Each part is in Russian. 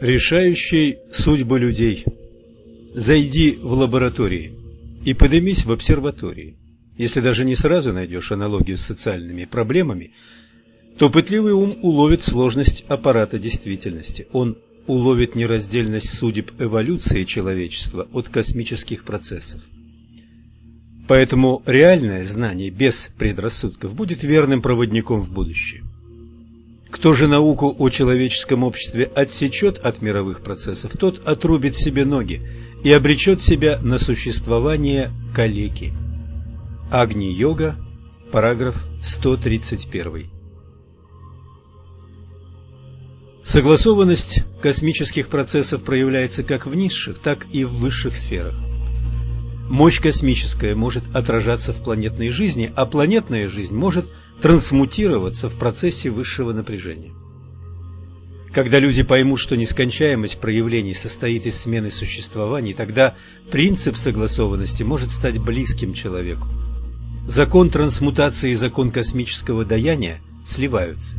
решающий судьбы людей. Зайди в лаборатории и поднимись в обсерватории. Если даже не сразу найдешь аналогию с социальными проблемами, то пытливый ум уловит сложность аппарата действительности. Он уловит нераздельность судеб эволюции человечества от космических процессов. Поэтому реальное знание без предрассудков будет верным проводником в будущее. Кто же науку о человеческом обществе отсечет от мировых процессов, тот отрубит себе ноги и обречет себя на существование калеки. Агни-йога, параграф 131. Согласованность космических процессов проявляется как в низших, так и в высших сферах. Мощь космическая может отражаться в планетной жизни, а планетная жизнь может трансмутироваться в процессе высшего напряжения. Когда люди поймут, что нескончаемость проявлений состоит из смены существований, тогда принцип согласованности может стать близким человеку. Закон трансмутации и закон космического даяния сливаются.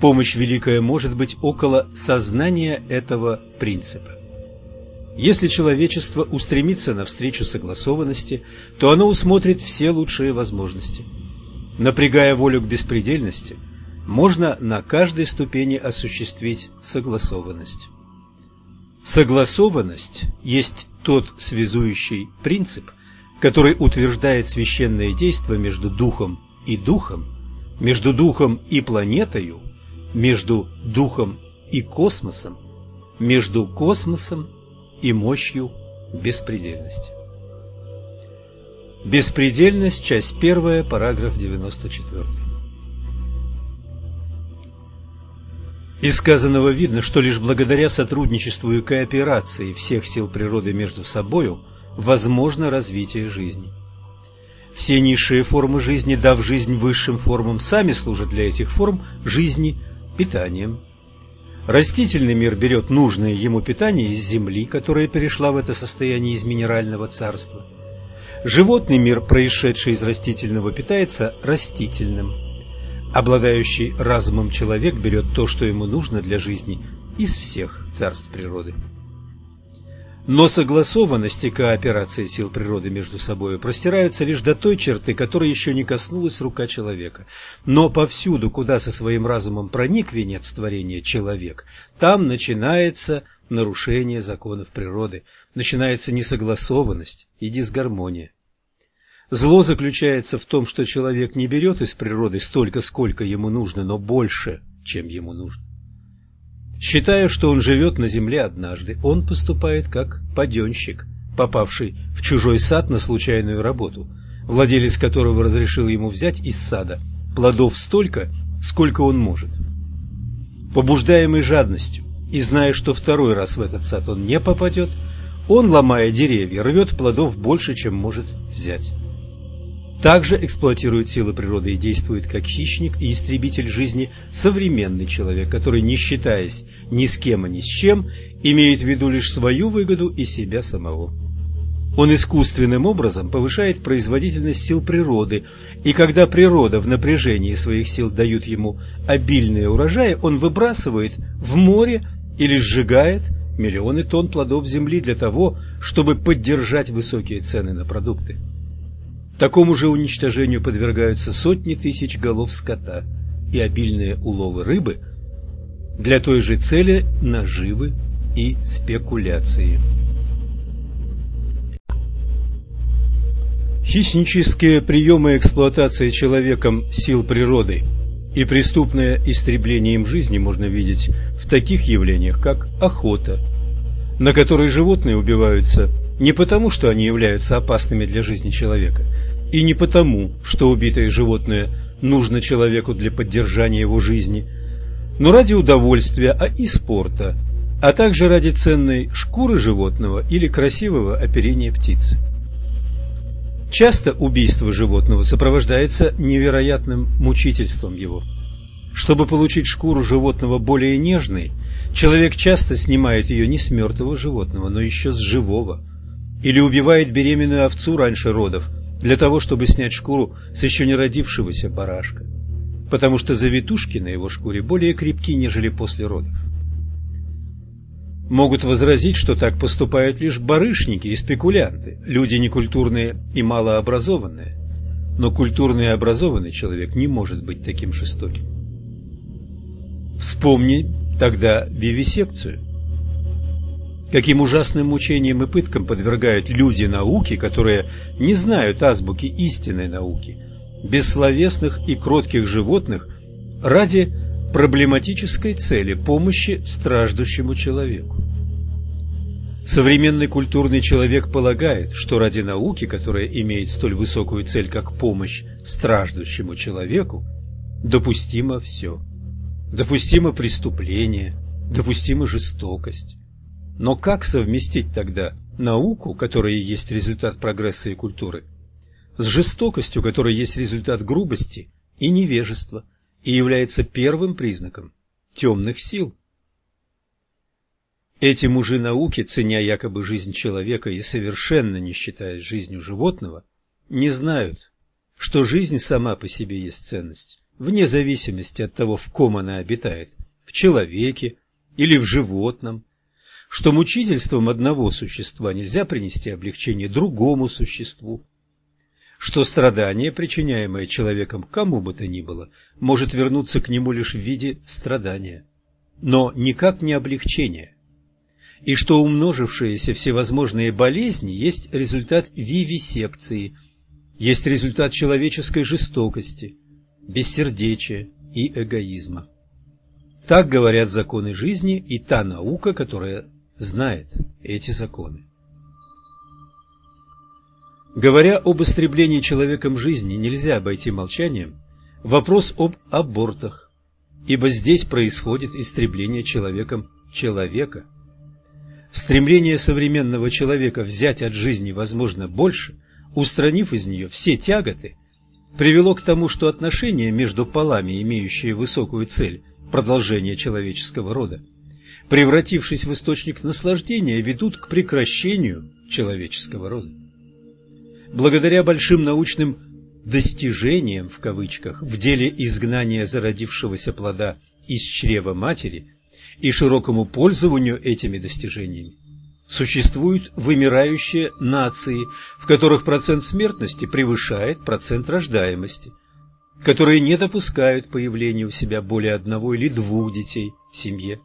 Помощь великая может быть около сознания этого принципа. Если человечество устремится навстречу согласованности, то оно усмотрит все лучшие возможности. Напрягая волю к беспредельности, можно на каждой ступени осуществить согласованность. Согласованность есть тот связующий принцип, который утверждает священное действие между духом и духом, между духом и планетою, между духом и космосом, между космосом и мощью беспредельности. Беспредельность, часть первая, параграф 94. Из сказанного видно, что лишь благодаря сотрудничеству и кооперации всех сил природы между собою возможно развитие жизни. Все низшие формы жизни, дав жизнь высшим формам, сами служат для этих форм жизни питанием, Растительный мир берет нужное ему питание из земли, которая перешла в это состояние из минерального царства. Животный мир, происшедший из растительного, питается растительным. Обладающий разумом человек берет то, что ему нужно для жизни, из всех царств природы. Но согласованность и кооперация сил природы между собой простираются лишь до той черты, которой еще не коснулась рука человека. Но повсюду, куда со своим разумом проник венец творения человек, там начинается нарушение законов природы, начинается несогласованность и дисгармония. Зло заключается в том, что человек не берет из природы столько, сколько ему нужно, но больше, чем ему нужно. Считая, что он живет на земле однажды, он поступает как паденщик, попавший в чужой сад на случайную работу, владелец которого разрешил ему взять из сада плодов столько, сколько он может. Побуждаемый жадностью и зная, что второй раз в этот сад он не попадет, он, ломая деревья, рвет плодов больше, чем может взять также эксплуатирует силы природы и действует как хищник и истребитель жизни современный человек, который, не считаясь ни с кем и ни с чем, имеет в виду лишь свою выгоду и себя самого. Он искусственным образом повышает производительность сил природы, и когда природа в напряжении своих сил дают ему обильные урожаи, он выбрасывает в море или сжигает миллионы тонн плодов земли для того, чтобы поддержать высокие цены на продукты. Такому же уничтожению подвергаются сотни тысяч голов скота и обильные уловы рыбы для той же цели наживы и спекуляции. Хищнические приемы эксплуатации человеком сил природы и преступное истребление им жизни можно видеть в таких явлениях, как охота, на которой животные убиваются не потому, что они являются опасными для жизни человека, и не потому, что убитое животное нужно человеку для поддержания его жизни, но ради удовольствия, а и спорта, а также ради ценной шкуры животного или красивого оперения птицы. Часто убийство животного сопровождается невероятным мучительством его. Чтобы получить шкуру животного более нежной, человек часто снимает ее не с мертвого животного, но еще с живого – или убивает беременную овцу раньше родов, для того, чтобы снять шкуру с еще не родившегося барашка, потому что завитушки на его шкуре более крепки, нежели после родов. Могут возразить, что так поступают лишь барышники и спекулянты, люди некультурные и малообразованные. Но культурный и образованный человек не может быть таким жестоким. Вспомни тогда вивисекцию. Каким ужасным мучениям и пыткам подвергают люди науки, которые не знают азбуки истинной науки, бессловесных и кротких животных ради проблематической цели помощи страждущему человеку. Современный культурный человек полагает, что ради науки, которая имеет столь высокую цель, как помощь страждущему человеку, допустимо все. Допустимо преступление, допустима жестокость. Но как совместить тогда науку, которая есть результат прогресса и культуры, с жестокостью, которая есть результат грубости и невежества и является первым признаком темных сил? Эти мужи науки, ценя якобы жизнь человека и совершенно не считаясь жизнью животного, не знают, что жизнь сама по себе есть ценность вне зависимости от того, в ком она обитает, в человеке или в животном, что мучительством одного существа нельзя принести облегчение другому существу, что страдание, причиняемое человеком кому бы то ни было, может вернуться к нему лишь в виде страдания, но никак не облегчения, и что умножившиеся всевозможные болезни есть результат вивисекции, есть результат человеческой жестокости – бессердечия и эгоизма. Так говорят законы жизни и та наука, которая знает эти законы. Говоря об истреблении человеком жизни, нельзя обойти молчанием вопрос об абортах, ибо здесь происходит истребление человеком человека. В стремлении современного человека взять от жизни, возможно, больше, устранив из нее все тяготы – привело к тому, что отношения между полами, имеющие высокую цель продолжения человеческого рода, превратившись в источник наслаждения, ведут к прекращению человеческого рода. Благодаря большим научным «достижениям» в кавычках в деле изгнания зародившегося плода из чрева матери и широкому пользованию этими достижениями, Существуют вымирающие нации, в которых процент смертности превышает процент рождаемости, которые не допускают появления у себя более одного или двух детей в семье.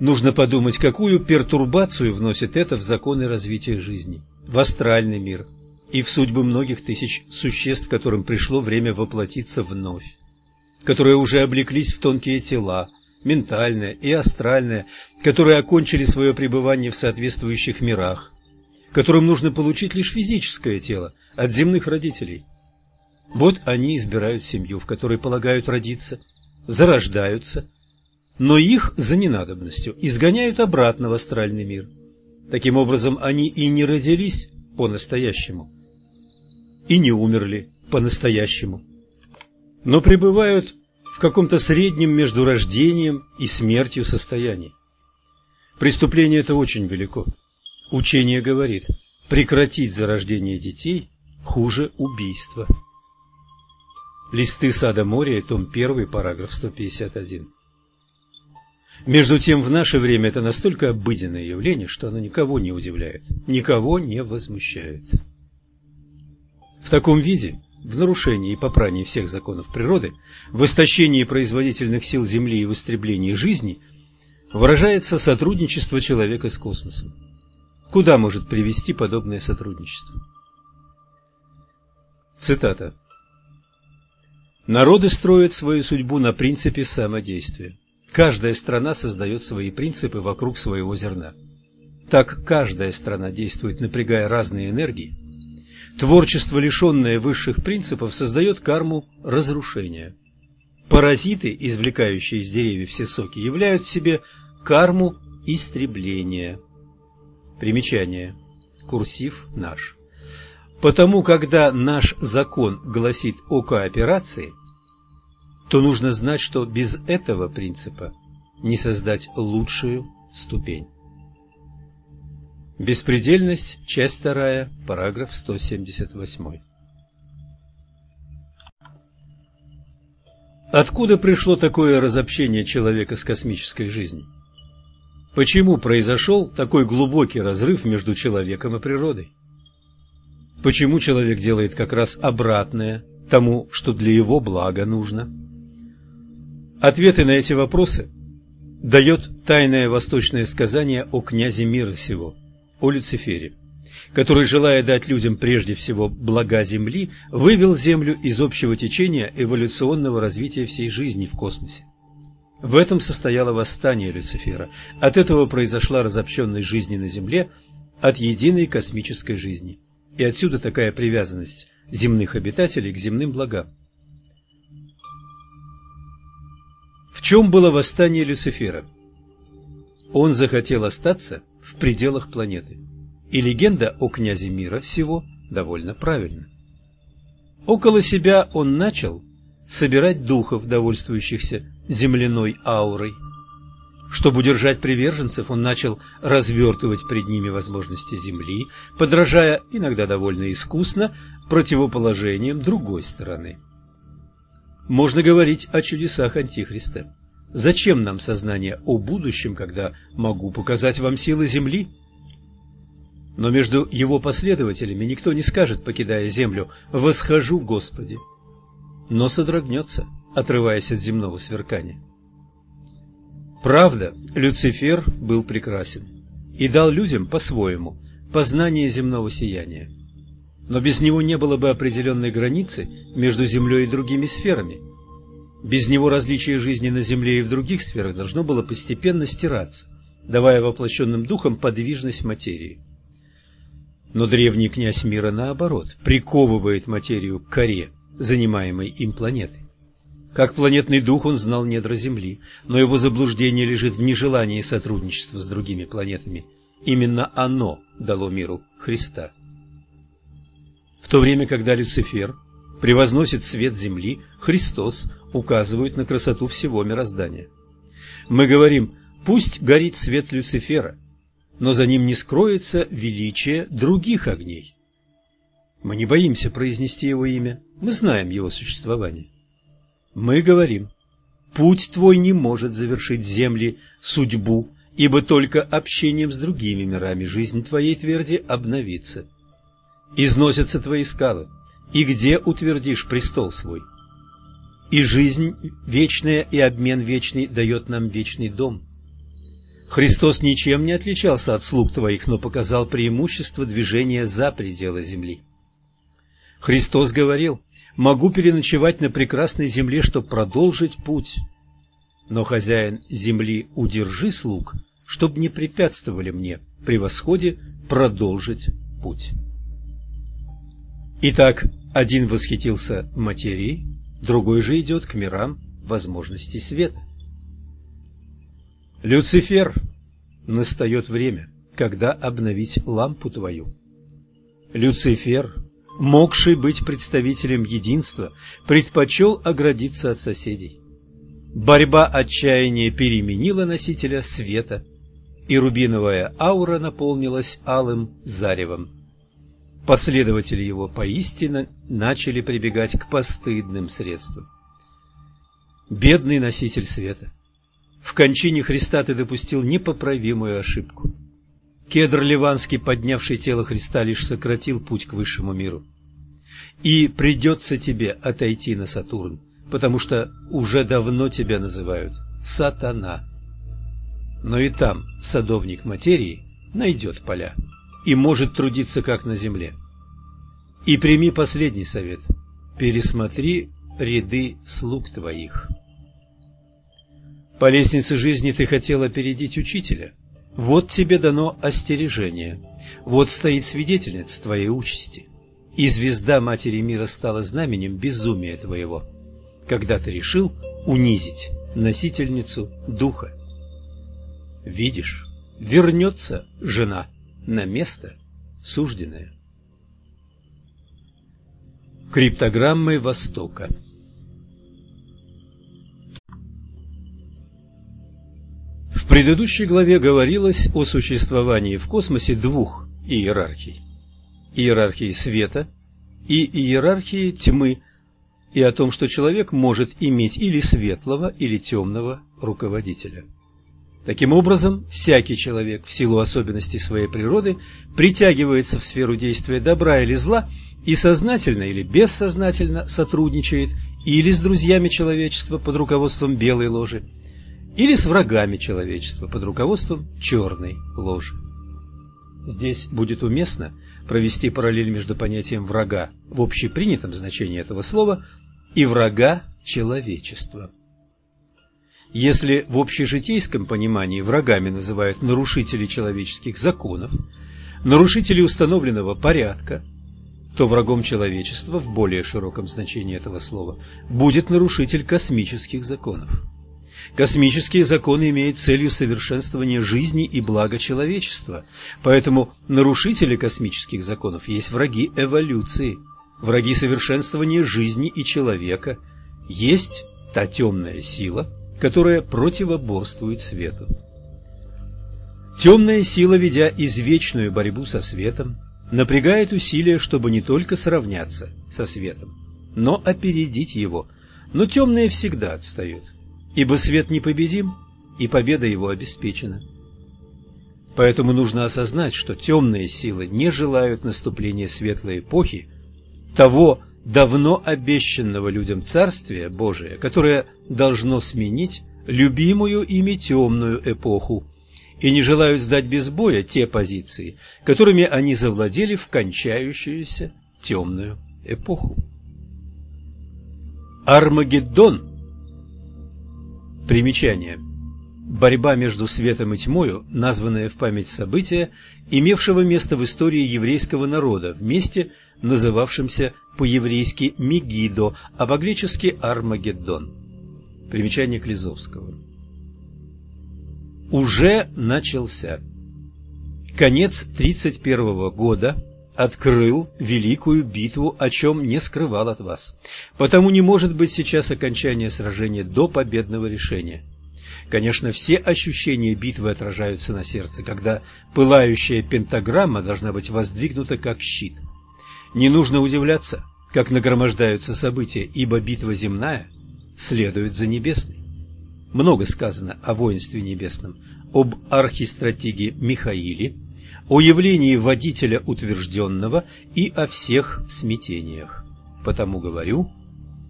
Нужно подумать, какую пертурбацию вносит это в законы развития жизни, в астральный мир и в судьбы многих тысяч существ, которым пришло время воплотиться вновь, которые уже облеклись в тонкие тела, ментальное и астральное, которые окончили свое пребывание в соответствующих мирах, которым нужно получить лишь физическое тело от земных родителей. Вот они избирают семью, в которой полагают родиться, зарождаются, но их за ненадобностью изгоняют обратно в астральный мир. Таким образом, они и не родились по-настоящему, и не умерли по-настоящему, но пребывают в каком-то среднем между рождением и смертью состоянии. Преступление это очень велико. Учение говорит, прекратить зарождение детей хуже убийства. Листы сада моря, том 1, параграф 151. Между тем, в наше время это настолько обыденное явление, что оно никого не удивляет, никого не возмущает. В таком виде в нарушении и попрании всех законов природы, в истощении производительных сил Земли и в истреблении жизни выражается сотрудничество человека с космосом. Куда может привести подобное сотрудничество? Цитата. Народы строят свою судьбу на принципе самодействия. Каждая страна создает свои принципы вокруг своего зерна. Так каждая страна действует, напрягая разные энергии, Творчество, лишенное высших принципов, создает карму разрушения. Паразиты, извлекающие из деревьев все соки, являют в себе карму истребления. Примечание. Курсив наш. Потому, когда наш закон гласит о кооперации, то нужно знать, что без этого принципа не создать лучшую ступень. Беспредельность, часть вторая, параграф 178. Откуда пришло такое разобщение человека с космической жизнью? Почему произошел такой глубокий разрыв между человеком и природой? Почему человек делает как раз обратное тому, что для его блага нужно? Ответы на эти вопросы дает тайное восточное сказание о князе мира всего, о Люцифере, который, желая дать людям прежде всего блага Земли, вывел Землю из общего течения эволюционного развития всей жизни в космосе. В этом состояло восстание Люцифера. От этого произошла разобщенность жизни на Земле от единой космической жизни. И отсюда такая привязанность земных обитателей к земным благам. В чем было восстание Люцифера? Он захотел остаться в пределах планеты. И легенда о князе мира всего довольно правильна. Около себя он начал собирать духов, довольствующихся земляной аурой. Чтобы удержать приверженцев, он начал развертывать пред ними возможности Земли, подражая, иногда довольно искусно, противоположением другой стороны. Можно говорить о чудесах Антихриста. Зачем нам сознание о будущем, когда могу показать вам силы Земли? Но между его последователями никто не скажет, покидая Землю, «Восхожу, Господи!» но содрогнется, отрываясь от земного сверкания. Правда, Люцифер был прекрасен и дал людям по-своему познание земного сияния. Но без него не было бы определенной границы между Землей и другими сферами. Без него различие жизни на Земле и в других сферах должно было постепенно стираться, давая воплощенным духам подвижность материи. Но древний князь мира, наоборот, приковывает материю к коре, занимаемой им планеты. Как планетный дух он знал недра Земли, но его заблуждение лежит в нежелании сотрудничества с другими планетами. Именно оно дало миру Христа. В то время, когда Люцифер превозносит свет Земли, Христос указывает на красоту всего мироздания. Мы говорим, пусть горит свет Люцифера, но за ним не скроется величие других огней. Мы не боимся произнести его имя, мы знаем его существование. Мы говорим, путь твой не может завершить земли судьбу, ибо только общением с другими мирами жизнь твоей тверди обновится. Износятся твои скалы, и где утвердишь престол свой? И жизнь вечная, и обмен вечный дает нам вечный дом. Христос ничем не отличался от слуг твоих, но показал преимущество движения за пределы земли. Христос говорил, могу переночевать на прекрасной земле, чтобы продолжить путь. Но, хозяин земли, удержи слуг, чтобы не препятствовали мне при восходе продолжить путь. Итак, один восхитился материей, другой же идет к мирам возможностей света. Люцифер, настает время, когда обновить лампу твою. Люцифер, могший быть представителем единства, предпочел оградиться от соседей. Борьба отчаяния переменила носителя света, и рубиновая аура наполнилась алым заревом. Последователи его поистине начали прибегать к постыдным средствам. Бедный носитель света, в кончине Христа ты допустил непоправимую ошибку. Кедр Ливанский, поднявший тело Христа, лишь сократил путь к высшему миру. И придется тебе отойти на Сатурн, потому что уже давно тебя называют Сатана. Но и там садовник материи найдет поля и может трудиться как на земле. И прими последний совет. Пересмотри ряды слуг твоих. По лестнице жизни ты хотел опередить учителя – вот тебе дано остережение, вот стоит свидетельница твоей участи. И звезда Матери Мира стала знаменем безумия твоего, когда ты решил унизить носительницу Духа. Видишь, вернется жена на место сужденное. Криптограммы Востока В предыдущей главе говорилось о существовании в космосе двух иерархий. Иерархии света и иерархии тьмы, и о том, что человек может иметь или светлого, или темного руководителя. Таким образом, всякий человек в силу особенностей своей природы притягивается в сферу действия добра или зла и сознательно или бессознательно сотрудничает или с друзьями человечества под руководством белой ложи, или с врагами человечества под руководством черной ложи. Здесь будет уместно провести параллель между понятием врага в общепринятом значении этого слова и врага человечества. Если в общежитейском понимании врагами называют нарушителей человеческих законов, нарушителей установленного порядка, то врагом человечества в более широком значении этого слова будет нарушитель космических законов. Космические законы имеют целью совершенствования жизни и блага человечества, поэтому нарушители космических законов есть враги эволюции, враги совершенствования жизни и человека, есть та темная сила, которая противоборствует свету. Темная сила, ведя извечную борьбу со светом, напрягает усилия, чтобы не только сравняться со светом, но опередить его. Но темные всегда отстают, ибо свет непобедим, и победа его обеспечена. Поэтому нужно осознать, что темные силы не желают наступления светлой эпохи, того давно обещанного людям Царствия Божия, которое должно сменить любимую ими темную эпоху, и не желают сдать без боя те позиции, которыми они завладели в кончающуюся темную эпоху. Армагеддон Примечание. Борьба между светом и тьмою, названная в память события, имевшего место в истории еврейского народа в месте, называвшемся по-еврейски Мегидо, а по-гречески Армагеддон. Примечание Клизовского. Уже начался. Конец 31 года открыл великую битву, о чем не скрывал от вас. Потому не может быть сейчас окончания сражения до победного решения. Конечно, все ощущения битвы отражаются на сердце, когда пылающая пентаграмма должна быть воздвигнута как щит. Не нужно удивляться, как нагромождаются события, ибо битва земная следует за небесной. Много сказано о воинстве небесном, об архистратиге Михаиле, о явлении водителя утвержденного и о всех смятениях. Потому говорю,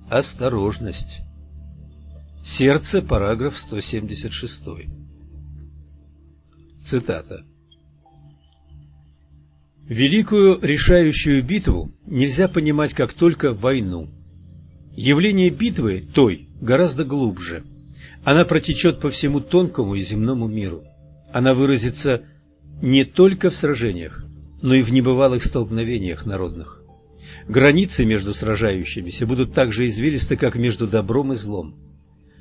осторожность. Сердце, параграф 176. Цитата. Великую решающую битву нельзя понимать как только войну. Явление битвы той гораздо глубже. Она протечет по всему тонкому и земному миру. Она выразится не только в сражениях, но и в небывалых столкновениях народных. Границы между сражающимися будут так же извилисты, как между добром и злом.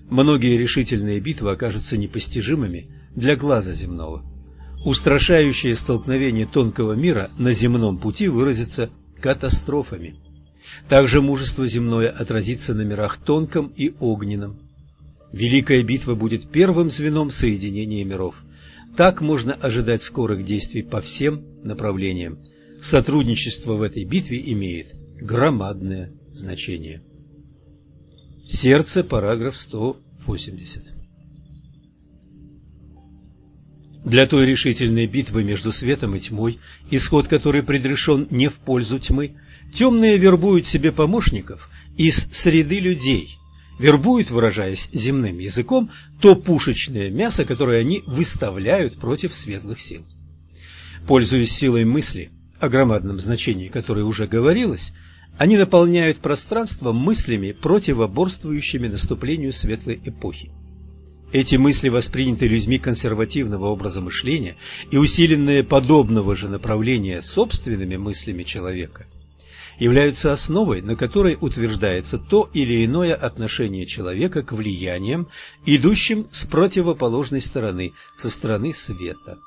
Многие решительные битвы окажутся непостижимыми для глаза земного. Устрашающее столкновение тонкого мира на земном пути выразится катастрофами. Также мужество земное отразится на мирах тонком и огненном. Великая битва будет первым звеном соединения миров – так можно ожидать скорых действий по всем направлениям. Сотрудничество в этой битве имеет громадное значение. Сердце, параграф 180. Для той решительной битвы между светом и тьмой, исход которой предрешен не в пользу тьмы, темные вербуют себе помощников из среды людей, вербуют, выражаясь земным языком, то пушечное мясо, которое они выставляют против светлых сил. Пользуясь силой мысли, о громадном значении которой уже говорилось, они наполняют пространство мыслями, противоборствующими наступлению светлой эпохи. Эти мысли восприняты людьми консервативного образа мышления и усиленные подобного же направления собственными мыслями человека – являются основой, на которой утверждается то или иное отношение человека к влияниям, идущим с противоположной стороны, со стороны света.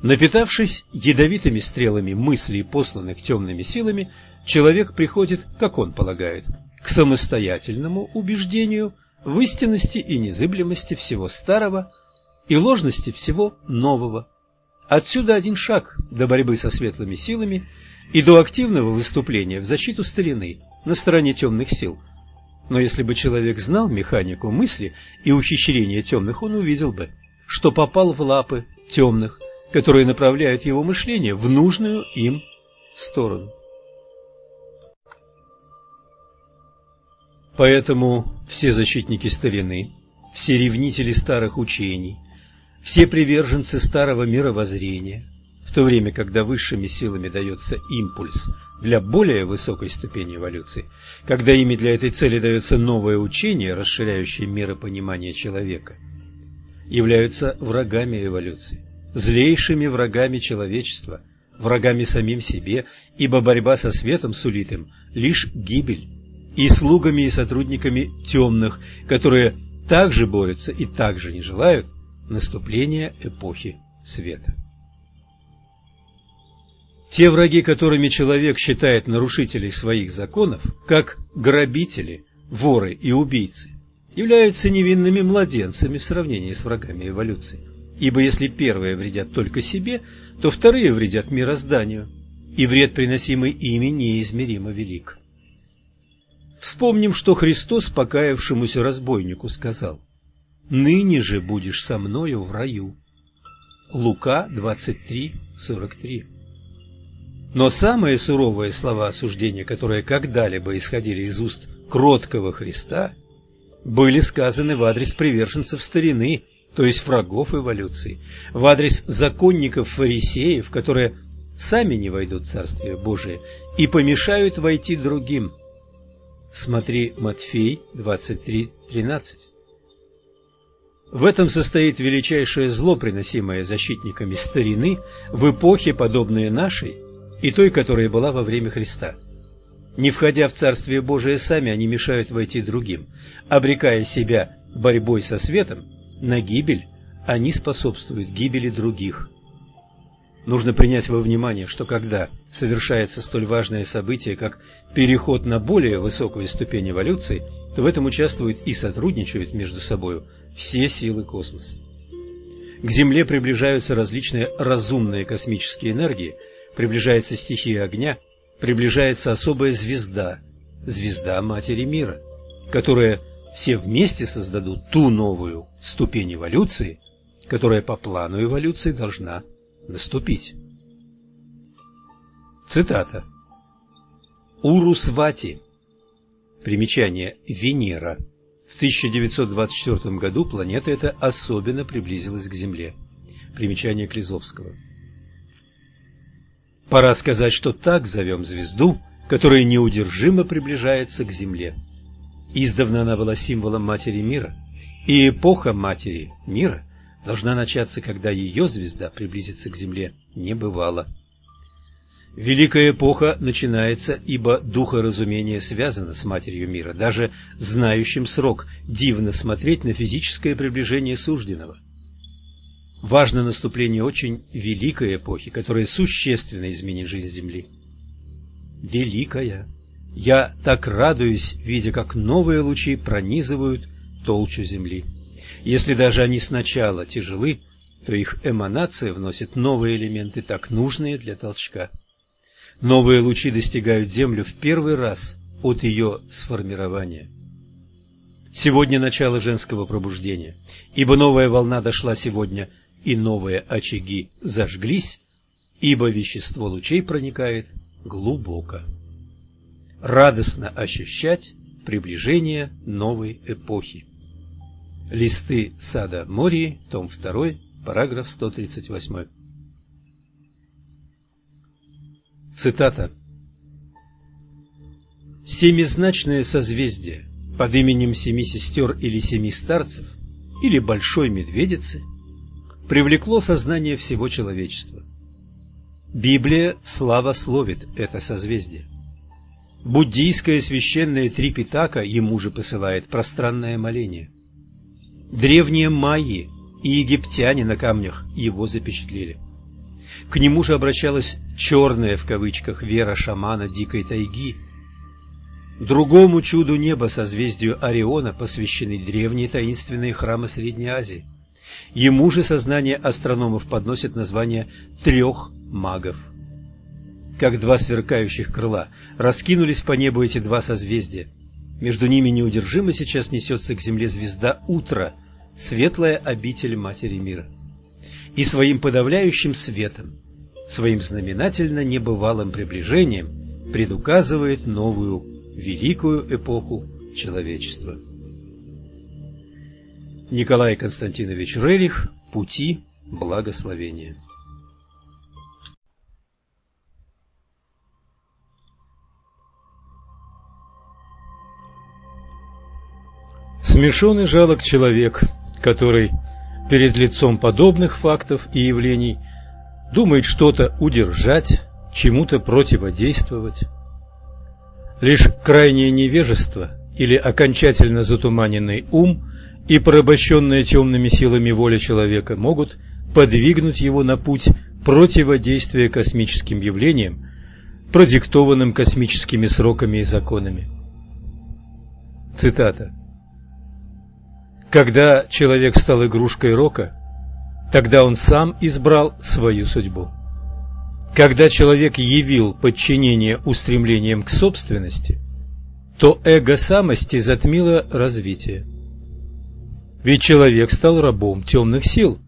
Напитавшись ядовитыми стрелами мыслей, посланных темными силами, человек приходит, как он полагает, к самостоятельному убеждению в истинности и незыблемости всего старого и ложности всего нового. Отсюда один шаг до борьбы со светлыми силами и до активного выступления в защиту старины на стороне темных сил. Но если бы человек знал механику мысли и ухищрения темных, он увидел бы, что попал в лапы темных, которые направляют его мышление в нужную им сторону. Поэтому все защитники старины, все ревнители старых учений, все приверженцы старого мировоззрения, в то время, когда высшими силами дается импульс для более высокой ступени эволюции, когда ими для этой цели дается новое учение, расширяющее миропонимание человека, являются врагами эволюции, злейшими врагами человечества, врагами самим себе, ибо борьба со светом сулит им лишь гибель, и слугами и сотрудниками темных, которые также борются и также не желают наступления эпохи света. Те враги, которыми человек считает нарушителей своих законов, как грабители, воры и убийцы, являются невинными младенцами в сравнении с врагами эволюции. Ибо если первые вредят только себе, то вторые вредят мирозданию, и вред, приносимый ими, неизмеримо велик. Вспомним, что Христос покаявшемуся разбойнику сказал «Ныне же будешь со мною в раю». Лука 23:43. Но самые суровые слова осуждения, которые когда-либо исходили из уст кроткого Христа, были сказаны в адрес приверженцев старины, то есть врагов эволюции, в адрес законников-фарисеев, которые сами не войдут в Царствие Божие и помешают войти другим. Смотри Матфей 23.13. В этом состоит величайшее зло, приносимое защитниками старины в эпохе, подобной нашей, и той, которая была во время Христа. Не входя в Царствие Божие сами, они мешают войти другим. Обрекая себя борьбой со светом на гибель, они способствуют гибели других. Нужно принять во внимание, что когда совершается столь важное событие, как переход на более высокую ступень эволюции, то в этом участвуют и сотрудничают между собой все силы космоса. К Земле приближаются различные разумные космические энергии – приближается стихия огня, приближается особая звезда, звезда Матери Мира, которая все вместе создадут ту новую ступень эволюции, которая по плану эволюции должна наступить. Цитата. Урусвати. Примечание Венера. В 1924 году планета эта особенно приблизилась к Земле. Примечание Клизовского. Пора сказать, что так зовем звезду, которая неудержимо приближается к Земле. Издавна она была символом Матери Мира, и эпоха Матери Мира должна начаться, когда ее звезда приблизится к Земле не бывало. Великая эпоха начинается, ибо духоразумение связано с Матерью Мира, даже знающим срок дивно смотреть на физическое приближение сужденного – важно наступление очень великой эпохи, которая существенно изменит жизнь Земли. Великая! Я так радуюсь, видя, как новые лучи пронизывают толщу Земли. Если даже они сначала тяжелы, то их эманация вносит новые элементы, так нужные для толчка. Новые лучи достигают Землю в первый раз от ее сформирования. Сегодня начало женского пробуждения, ибо новая волна дошла сегодня и новые очаги зажглись, ибо вещество лучей проникает глубоко. Радостно ощущать приближение новой эпохи. Листы сада Мории, том 2, параграф 138. Цитата. Семизначное созвездие под именем семи сестер или семи старцев или большой медведицы – привлекло сознание всего человечества. Библия славословит это созвездие. Буддийское священное Трипитака ему же посылает пространное моление. Древние майи и египтяне на камнях его запечатлели. К нему же обращалась «черная» в кавычках вера шамана дикой тайги. Другому чуду неба, созвездию Ориона, посвящены древние таинственные храмы Средней Азии – Ему же сознание астрономов подносит название трех магов. Как два сверкающих крыла раскинулись по небу эти два созвездия. Между ними неудержимо сейчас несется к земле звезда утра, светлая обитель Матери мира. И своим подавляющим светом, своим знаменательно небывалым приближением предуказывает новую великую эпоху человечества. Николай Константинович Рерих «Пути благословения» Смешон и жалок человек, который перед лицом подобных фактов и явлений думает что-то удержать, чему-то противодействовать. Лишь крайнее невежество или окончательно затуманенный ум и порабощенная темными силами воля человека могут подвигнуть его на путь противодействия космическим явлениям, продиктованным космическими сроками и законами. Цитата. Когда человек стал игрушкой рока, тогда он сам избрал свою судьбу. Когда человек явил подчинение устремлениям к собственности, то эго самости затмило развитие. Ведь человек стал рабом темных сил,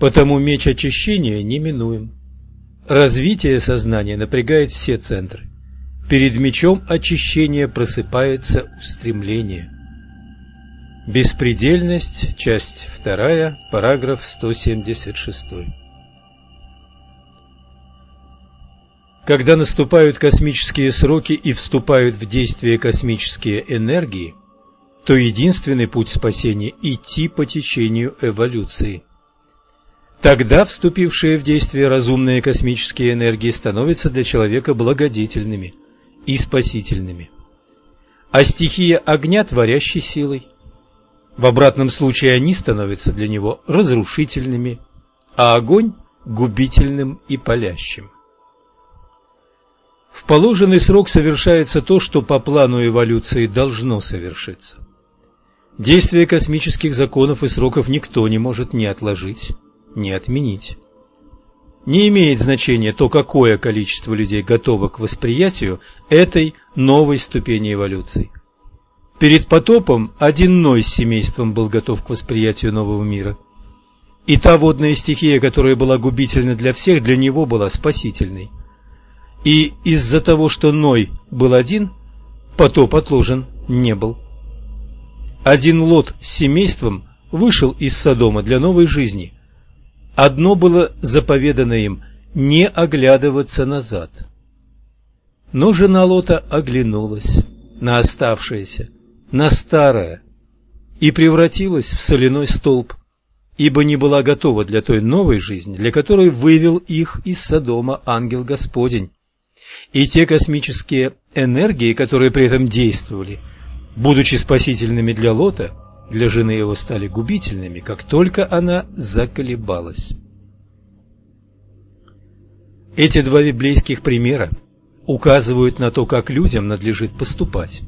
потому меч очищения неминуем. Развитие сознания напрягает все центры. Перед мечом очищения просыпается устремление. Беспредельность, часть 2, параграф 176. Когда наступают космические сроки и вступают в действие космические энергии, то единственный путь спасения – идти по течению эволюции. Тогда вступившие в действие разумные космические энергии становятся для человека благодетельными и спасительными. А стихия огня – творящей силой – в обратном случае они становятся для него разрушительными, а огонь – губительным и палящим. В положенный срок совершается то, что по плану эволюции должно совершиться. Действие космических законов и сроков никто не может ни отложить, ни отменить. Не имеет значения то, какое количество людей готово к восприятию этой новой ступени эволюции – Перед потопом один Ной с семейством был готов к восприятию нового мира. И та водная стихия, которая была губительна для всех, для него была спасительной. И из-за того, что Ной был один, потоп отложен не был. Один Лот с семейством вышел из Содома для новой жизни. Одно было заповедано им – не оглядываться назад. Но жена Лота оглянулась на оставшееся на старое и превратилась в соляной столб, ибо не была готова для той новой жизни, для которой вывел их из Содома ангел Господень. И те космические энергии, которые при этом действовали, будучи спасительными для Лота, для жены его стали губительными, как только она заколебалась. Эти два библейских примера указывают на то, как людям надлежит поступать.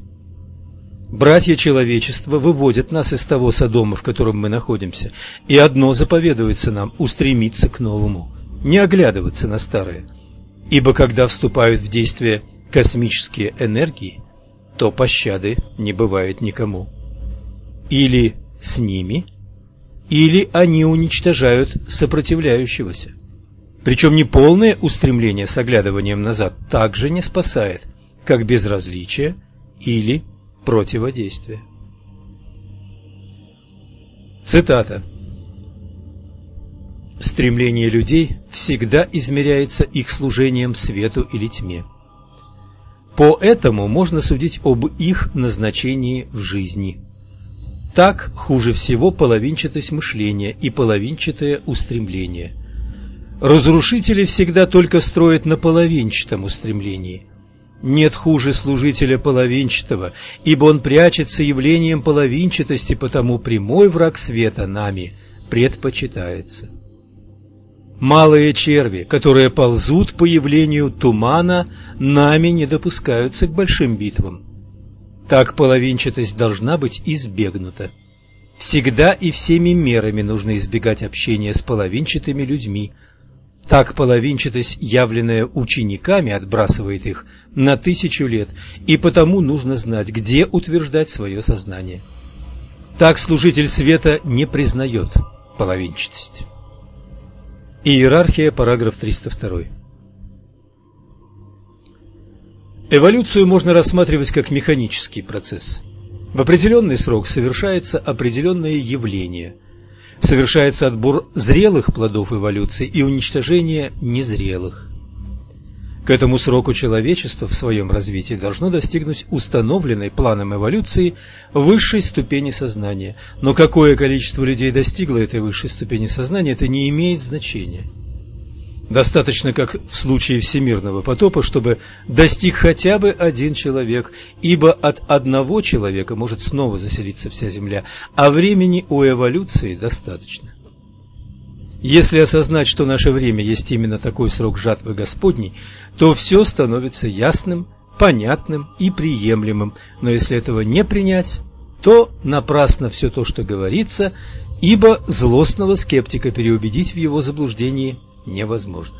Братья человечества выводят нас из того Содома, в котором мы находимся, и одно заповедуется нам – устремиться к новому, не оглядываться на старое. Ибо когда вступают в действие космические энергии, то пощады не бывает никому. Или с ними, или они уничтожают сопротивляющегося. Причем неполное устремление с оглядыванием назад также не спасает, как безразличие или противодействия. Цитата. Стремление людей всегда измеряется их служением свету или тьме. По этому можно судить об их назначении в жизни. Так хуже всего половинчатость мышления и половинчатое устремление. Разрушители всегда только строят на половинчатом устремлении – нет хуже служителя половинчатого, ибо он прячется явлением половинчатости, потому прямой враг света нами предпочитается. Малые черви, которые ползут по явлению тумана, нами не допускаются к большим битвам. Так половинчатость должна быть избегнута. Всегда и всеми мерами нужно избегать общения с половинчатыми людьми. Так половинчатость, явленная учениками, отбрасывает их на тысячу лет, и потому нужно знать, где утверждать свое сознание. Так служитель света не признает половинчатость. Иерархия, параграф 302. Эволюцию можно рассматривать как механический процесс. В определенный срок совершается определенное явление. Совершается отбор зрелых плодов эволюции и уничтожение незрелых. К этому сроку человечество в своем развитии должно достигнуть установленной планом эволюции высшей ступени сознания. Но какое количество людей достигло этой высшей ступени сознания, это не имеет значения. Достаточно, как в случае всемирного потопа, чтобы достиг хотя бы один человек, ибо от одного человека может снова заселиться вся Земля, а времени у эволюции достаточно. Если осознать, что наше время есть именно такой срок жатвы Господней, то все становится ясным, понятным и приемлемым, но если этого не принять, то напрасно все то, что говорится, ибо злостного скептика переубедить в его заблуждении невозможно.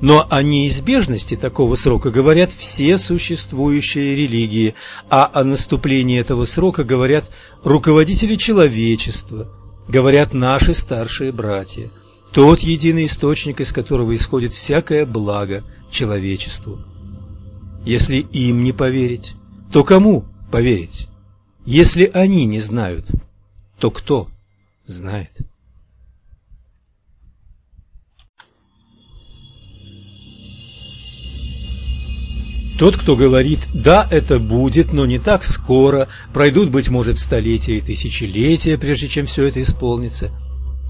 Но о неизбежности такого срока говорят все существующие религии, а о наступлении этого срока говорят руководители человечества – говорят наши старшие братья, тот единый источник, из которого исходит всякое благо человечеству. Если им не поверить, то кому поверить? Если они не знают, то кто знает? Тот, кто говорит «да, это будет, но не так скоро, пройдут, быть может, столетия и тысячелетия, прежде чем все это исполнится»,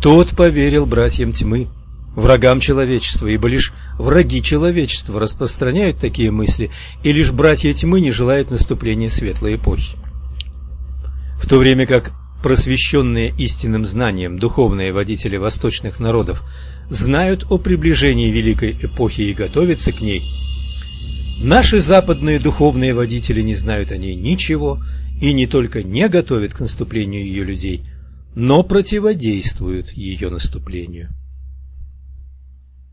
тот поверил братьям тьмы, врагам человечества, ибо лишь враги человечества распространяют такие мысли, и лишь братья тьмы не желают наступления светлой эпохи. В то время как просвещенные истинным знанием духовные водители восточных народов знают о приближении великой эпохи и готовятся к ней – Наши западные духовные водители не знают о ней ничего и не только не готовят к наступлению ее людей, но противодействуют ее наступлению.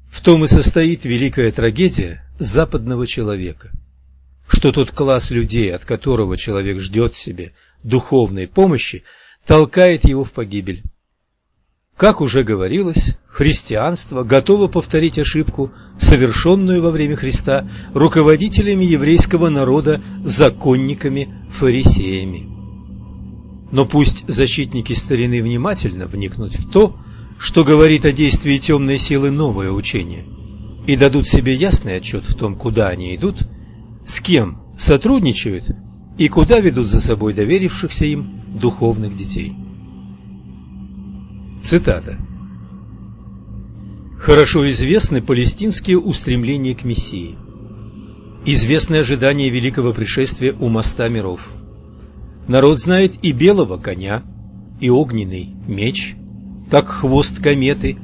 В том и состоит великая трагедия западного человека, что тот класс людей, от которого человек ждет себе духовной помощи, толкает его в погибель. Как уже говорилось, христианство готово повторить ошибку, совершенную во время Христа руководителями еврейского народа, законниками, фарисеями. Но пусть защитники старины внимательно вникнут в то, что говорит о действии темной силы новое учение, и дадут себе ясный отчет в том, куда они идут, с кем сотрудничают и куда ведут за собой доверившихся им духовных детей. Цитата. Хорошо известны палестинские устремления к Мессии. Известны ожидания великого пришествия у моста миров. Народ знает и белого коня, и огненный меч, как хвост кометы,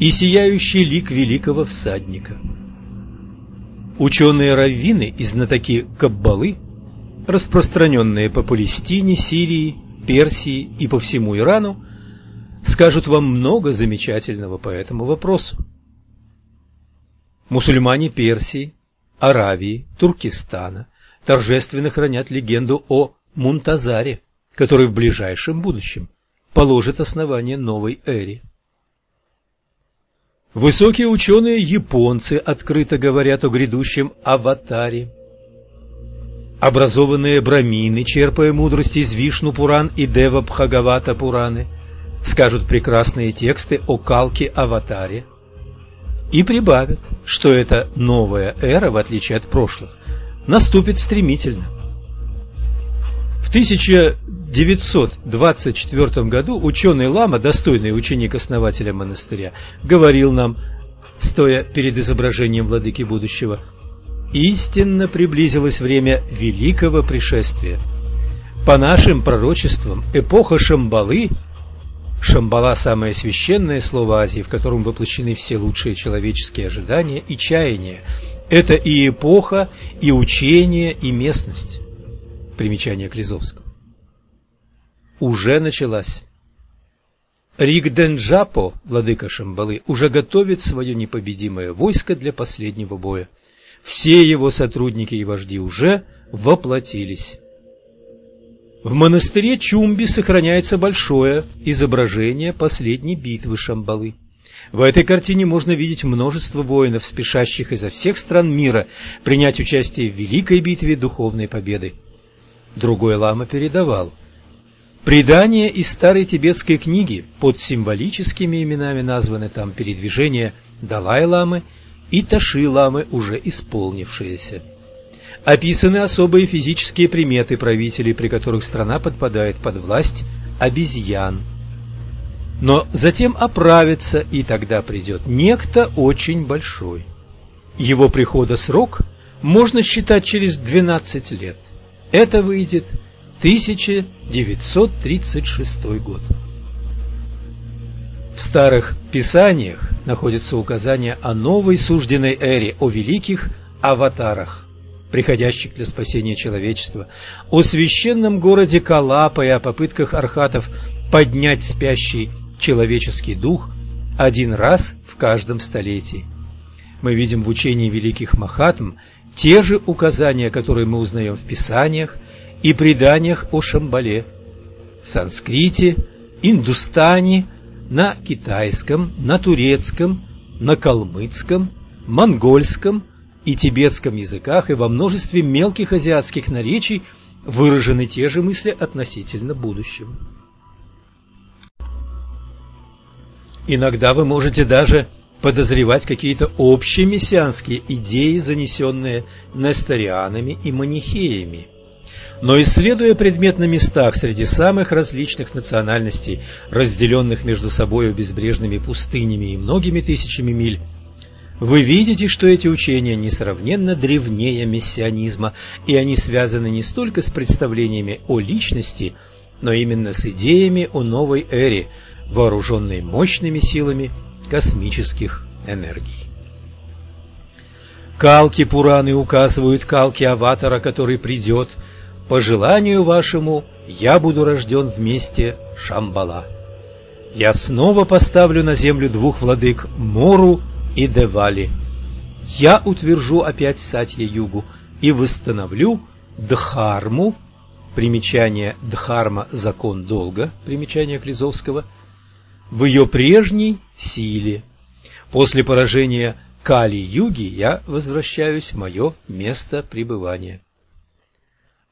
и сияющий лик великого всадника. Ученые-раввины и знатоки Каббалы, распространенные по Палестине, Сирии, Персии и по всему Ирану, скажут вам много замечательного по этому вопросу. Мусульмане Персии, Аравии, Туркестана торжественно хранят легенду о Мунтазаре, который в ближайшем будущем положит основание новой эре. Высокие ученые японцы открыто говорят о грядущем аватаре. Образованные брамины, черпая мудрость из Вишну Пуран и Дева Бхагавата Пураны – скажут прекрасные тексты о Калке-аватаре и прибавят, что эта новая эра, в отличие от прошлых, наступит стремительно. В 1924 году ученый Лама, достойный ученик основателя монастыря, говорил нам, стоя перед изображением владыки будущего, «Истинно приблизилось время великого пришествия. По нашим пророчествам, эпоха Шамбалы – Шамбала – самое священное слово Азии, в котором воплощены все лучшие человеческие ожидания и чаяния. Это и эпоха, и учение, и местность. Примечание Клизовского. Уже началась. Ригденджапо, владыка Шамбалы, уже готовит свое непобедимое войско для последнего боя. Все его сотрудники и вожди уже воплотились. В монастыре Чумби сохраняется большое изображение последней битвы Шамбалы. В этой картине можно видеть множество воинов, спешащих изо всех стран мира принять участие в великой битве духовной победы. Другой лама передавал. Предания из старой тибетской книги под символическими именами названы там передвижения Далай-ламы и Таши-ламы, уже исполнившиеся. Описаны особые физические приметы правителей, при которых страна подпадает под власть обезьян. Но затем оправится, и тогда придет некто очень большой. Его прихода срок можно считать через 12 лет. Это выйдет 1936 год. В старых писаниях находятся указания о новой сужденной эре, о великих аватарах, приходящих для спасения человечества, о священном городе Калапа и о попытках архатов поднять спящий человеческий дух один раз в каждом столетии. Мы видим в учении великих Махатм те же указания, которые мы узнаем в Писаниях и преданиях о Шамбале, в санскрите, индустане, на китайском, на турецком, на калмыцком, монгольском и тибетском языках и во множестве мелких азиатских наречий выражены те же мысли относительно будущего. Иногда вы можете даже подозревать какие-то общие мессианские идеи, занесенные несторианами и манихеями. Но исследуя предмет на местах среди самых различных национальностей, разделенных между собой безбрежными пустынями и многими тысячами миль, вы видите, что эти учения несравненно древнее мессианизма, и они связаны не столько с представлениями о личности, но именно с идеями о новой эре, вооруженной мощными силами космических энергий. Калки Пураны указывают калки аватара, который придет. По желанию вашему я буду рожден вместе Шамбала. Я снова поставлю на землю двух владык Мору и Девали. Я утвержу опять Сатья-Югу и восстановлю Дхарму, примечание Дхарма – закон долга, примечание Клизовского – в ее прежней силе. После поражения Кали-юги я возвращаюсь в мое место пребывания.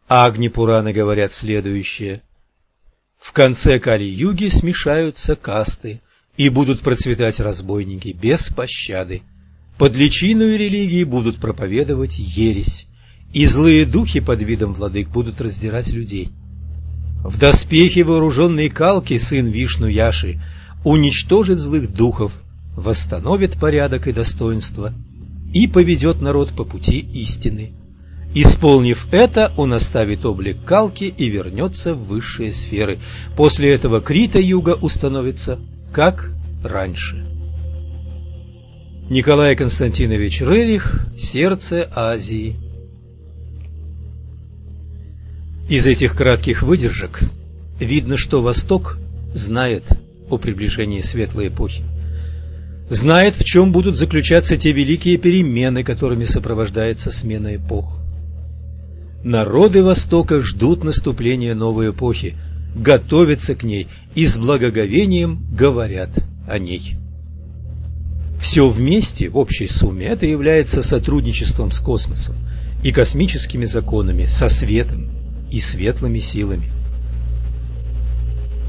Агни-Пураны говорят следующее. В конце Кали-юги смешаются касты, и будут процветать разбойники без пощады. Под личиной религии будут проповедовать ересь, и злые духи под видом владык будут раздирать людей. В доспехе вооруженной Калки сын Вишну Яши уничтожит злых духов, восстановит порядок и достоинство и поведет народ по пути истины. Исполнив это, он оставит облик Калки и вернется в высшие сферы. После этого Крита-юга установится как раньше. Николай Константинович Рерих «Сердце Азии» Из этих кратких выдержек видно, что Восток знает о приближении светлой эпохи. Знает, в чем будут заключаться те великие перемены, которыми сопровождается смена эпох. Народы Востока ждут наступления новой эпохи, готовятся к ней и с благоговением говорят о ней. Все вместе, в общей сумме, это является сотрудничеством с космосом и космическими законами, со светом и светлыми силами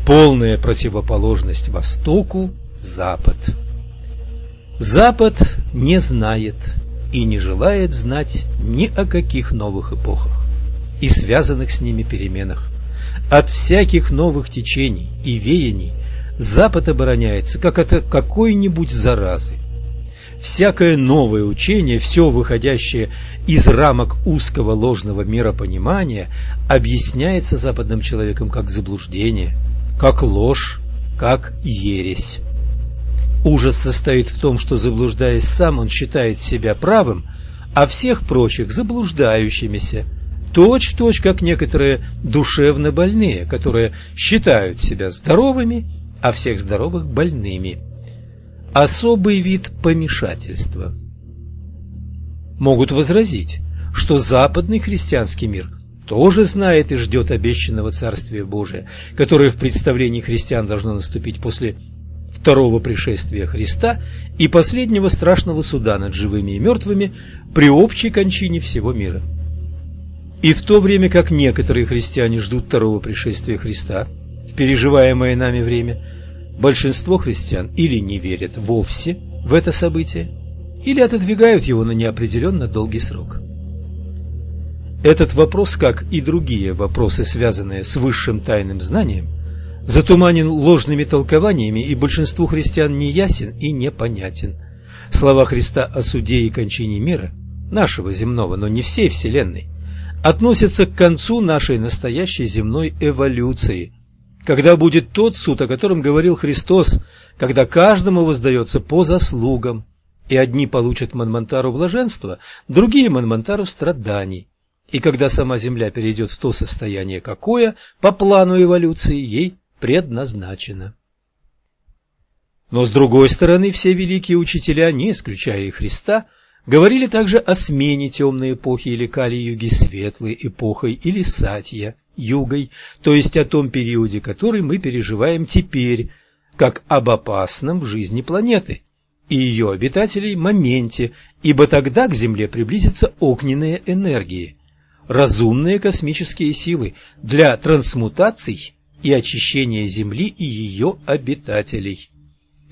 полная противоположность Востоку – Запад. Запад не знает и не желает знать ни о каких новых эпохах и связанных с ними переменах. От всяких новых течений и веяний Запад обороняется, как от какой-нибудь заразы. Всякое новое учение, все выходящее из рамок узкого ложного миропонимания, объясняется западным человеком как заблуждение – как ложь, как ересь. Ужас состоит в том, что, заблуждаясь сам, он считает себя правым, а всех прочих заблуждающимися, точь в точь, как некоторые душевно больные, которые считают себя здоровыми а всех здоровых – больными. Особый вид помешательства. Могут возразить, что западный христианский мир тоже знает и ждет обещанного Царствия Божия, которое в представлении христиан должно наступить после второго пришествия Христа и последнего страшного суда над живыми и мертвыми при общей кончине всего мира. И в то время как некоторые христиане ждут второго пришествия Христа в переживаемое нами время, большинство христиан или не верят вовсе в это событие, или отодвигают его на неопределенно долгий срок. Этот вопрос, как и другие вопросы, связанные с высшим тайным знанием, затуманен ложными толкованиями и большинству христиан не ясен и непонятен. Слова Христа о суде и кончине мира, нашего земного, но не всей Вселенной, относятся к концу нашей настоящей земной эволюции, когда будет тот суд, о котором говорил Христос, когда каждому воздается по заслугам, и одни получат Манмантару блаженства, другие Манмантару страданий, и когда сама Земля перейдет в то состояние, какое, по плану эволюции, ей предназначено. Но с другой стороны, все великие учителя, не исключая и Христа, говорили также о смене темной эпохи или Кали-юги светлой эпохой или Сатья югой, то есть о том периоде, который мы переживаем теперь, как об опасном в жизни планеты и ее обитателей моменте, ибо тогда к Земле приблизятся огненные энергии, разумные космические силы для трансмутаций и очищения Земли и ее обитателей.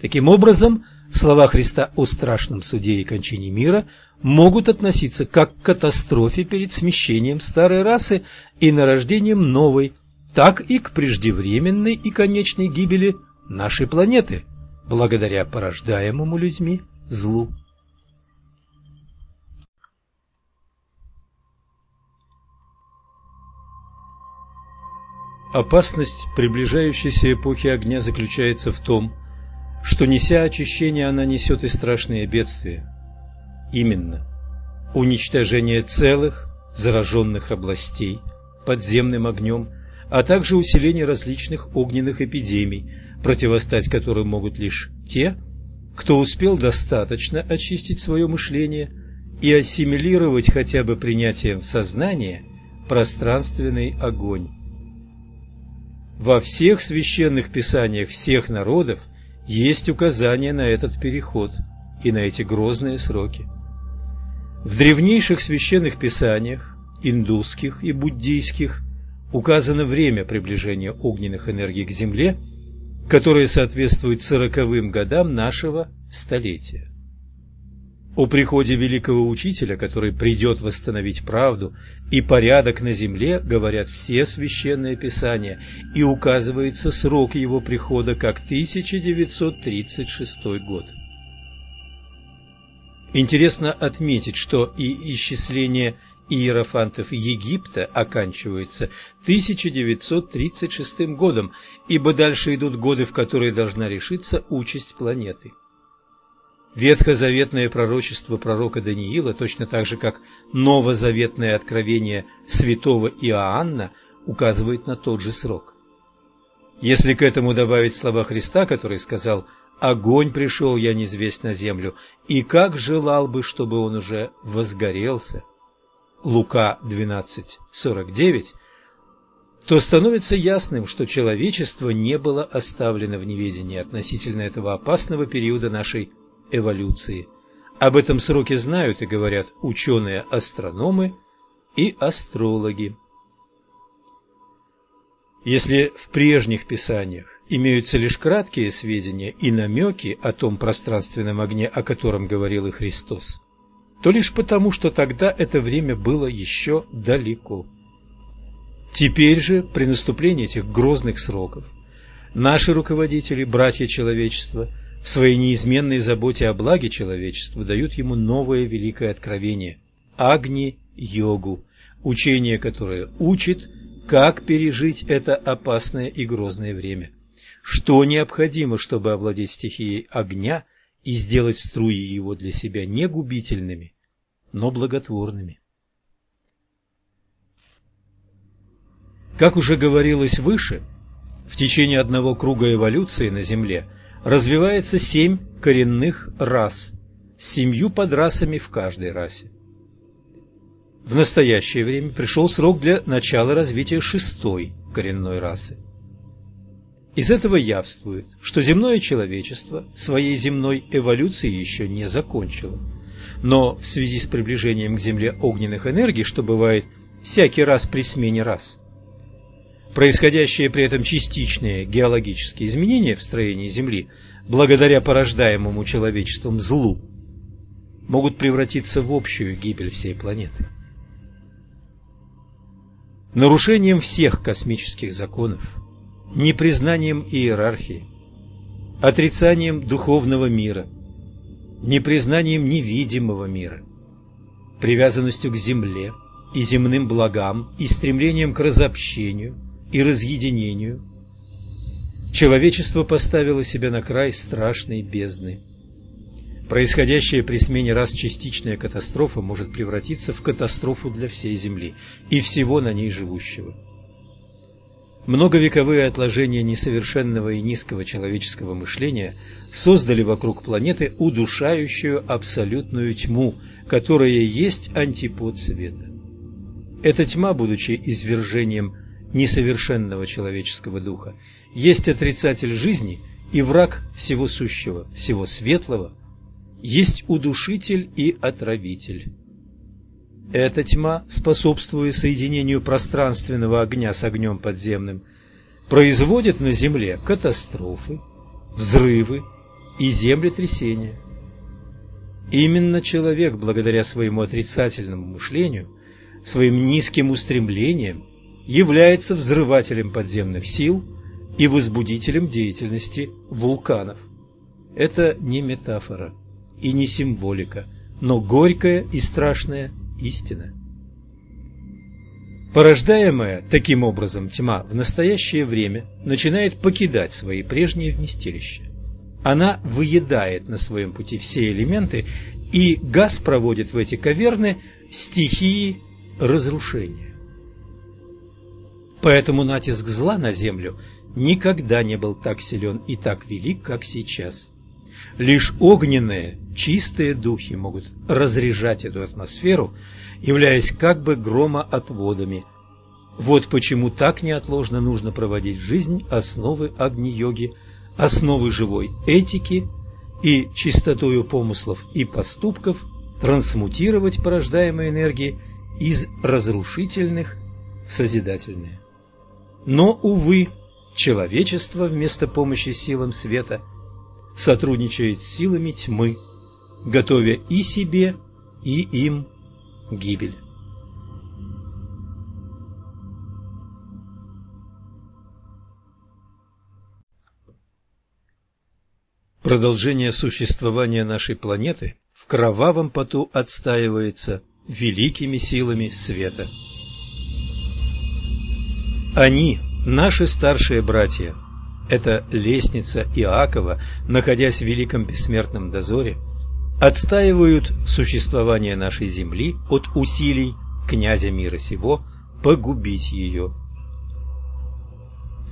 Таким образом, слова Христа о страшном суде и кончине мира могут относиться как к катастрофе перед смещением старой расы и нарождением новой, так и к преждевременной и конечной гибели нашей планеты, благодаря порождаемому людьми злу. Опасность приближающейся эпохи огня заключается в том, что, неся очищение, она несет и страшные бедствия. Именно уничтожение целых зараженных областей подземным огнем, а также усиление различных огненных эпидемий, противостать которым могут лишь те, кто успел достаточно очистить свое мышление и ассимилировать хотя бы принятием в сознание пространственный огонь. Во всех священных писаниях всех народов есть указания на этот переход и на эти грозные сроки. В древнейших священных писаниях, индусских и буддийских, указано время приближения огненных энергий к Земле, которое соответствует сороковым годам нашего столетия. О приходе великого учителя, который придет восстановить правду и порядок на земле, говорят все священные писания, и указывается срок его прихода как 1936 год. Интересно отметить, что и исчисление иерофантов Египта оканчивается 1936 годом, ибо дальше идут годы, в которые должна решиться участь планеты. Ветхозаветное пророчество пророка Даниила, точно так же, как новозаветное откровение святого Иоанна, указывает на тот же срок. Если к этому добавить слова Христа, который сказал «Огонь пришел, я незвесть на землю, и как желал бы, чтобы он уже возгорелся» Лука 12:49, то становится ясным, что человечество не было оставлено в неведении относительно этого опасного периода нашей эволюции. Об этом сроке знают и говорят ученые-астрономы и астрологи. Если в прежних писаниях имеются лишь краткие сведения и намеки о том пространственном огне, о котором говорил и Христос, то лишь потому, что тогда это время было еще далеко. Теперь же, при наступлении этих грозных сроков, наши руководители, братья человечества – в своей неизменной заботе о благе человечества дают ему новое великое откровение – Агни-йогу, учение, которое учит, как пережить это опасное и грозное время. Что необходимо, чтобы овладеть стихией огня и сделать струи его для себя не губительными, но благотворными. Как уже говорилось выше, В течение одного круга эволюции на Земле развивается семь коренных рас семью подрасами в каждой расе. В настоящее время пришел срок для начала развития шестой коренной расы. Из этого явствует, что земное человечество своей земной эволюции еще не закончило. Но в связи с приближением к Земле огненных энергий, что бывает всякий раз при смене рас, происходящие при этом частичные геологические изменения в строении Земли, благодаря порождаемому человечеством злу, могут превратиться в общую гибель всей планеты. Нарушением всех космических законов, непризнанием иерархии, отрицанием духовного мира, непризнанием невидимого мира, привязанностью к земле и земным благам и стремлением к разобщению и разъединению, человечество поставило себя на край страшной бездны – Происходящая при смене рас частичная катастрофа может превратиться в катастрофу для всей Земли и всего на ней живущего. Многовековые отложения несовершенного и низкого человеческого мышления создали вокруг планеты удушающую абсолютную тьму, которая есть антипод света. Эта тьма, будучи извержением несовершенного человеческого духа, есть отрицатель жизни и враг всего сущего, всего светлого, есть удушитель и отравитель. Эта тьма, способствуя соединению пространственного огня с огнем подземным, производит на Земле катастрофы, взрывы и землетрясения. Именно человек, благодаря своему отрицательному мышлению, своим низким устремлениям, является взрывателем подземных сил и возбудителем деятельности вулканов. Это не метафора и не символика, но горькая и страшная истина. Порождаемая таким образом тьма в настоящее время начинает покидать свои прежние вместилища. Она выедает на своем пути все элементы, и газ проводит в эти каверны стихии разрушения. Поэтому натиск зла на землю никогда не был так силен и так велик, как сейчас. Лишь огненные, чистые духи могут разряжать эту атмосферу, являясь как бы громоотводами. Вот почему так неотложно нужно проводить в жизнь основы Агни-йоги, основы живой этики и чистотою помыслов и поступков трансмутировать порождаемые энергии из разрушительных в созидательные. Но, увы, человечество вместо помощи силам света – сотрудничает с силами тьмы, готовя и себе, и им гибель. Продолжение существования нашей планеты в кровавом поту отстаивается великими силами света. Они, наши старшие братья, эта лестница Иакова, находясь в великом бессмертном дозоре, отстаивают существование нашей земли от усилий князя мира сего погубить ее.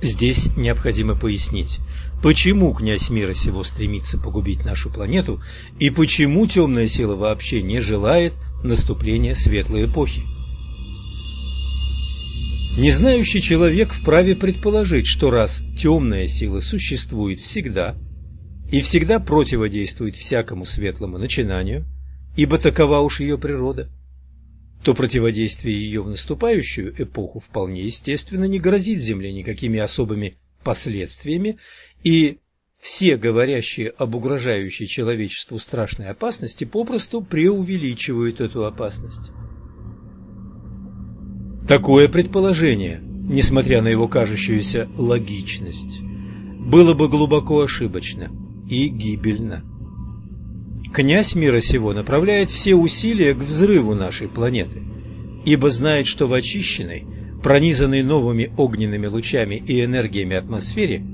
Здесь необходимо пояснить, почему князь мира сего стремится погубить нашу планету и почему темная сила вообще не желает наступления светлой эпохи. Незнающий человек вправе предположить, что раз темная сила существует всегда и всегда противодействует всякому светлому начинанию, ибо такова уж ее природа, то противодействие ее в наступающую эпоху вполне естественно не грозит Земле никакими особыми последствиями, и все говорящие об угрожающей человечеству страшной опасности попросту преувеличивают эту опасность. Такое предположение, несмотря на его кажущуюся логичность, было бы глубоко ошибочно и гибельно. Князь мира сего направляет все усилия к взрыву нашей планеты, ибо знает, что в очищенной, пронизанной новыми огненными лучами и энергиями атмосфере,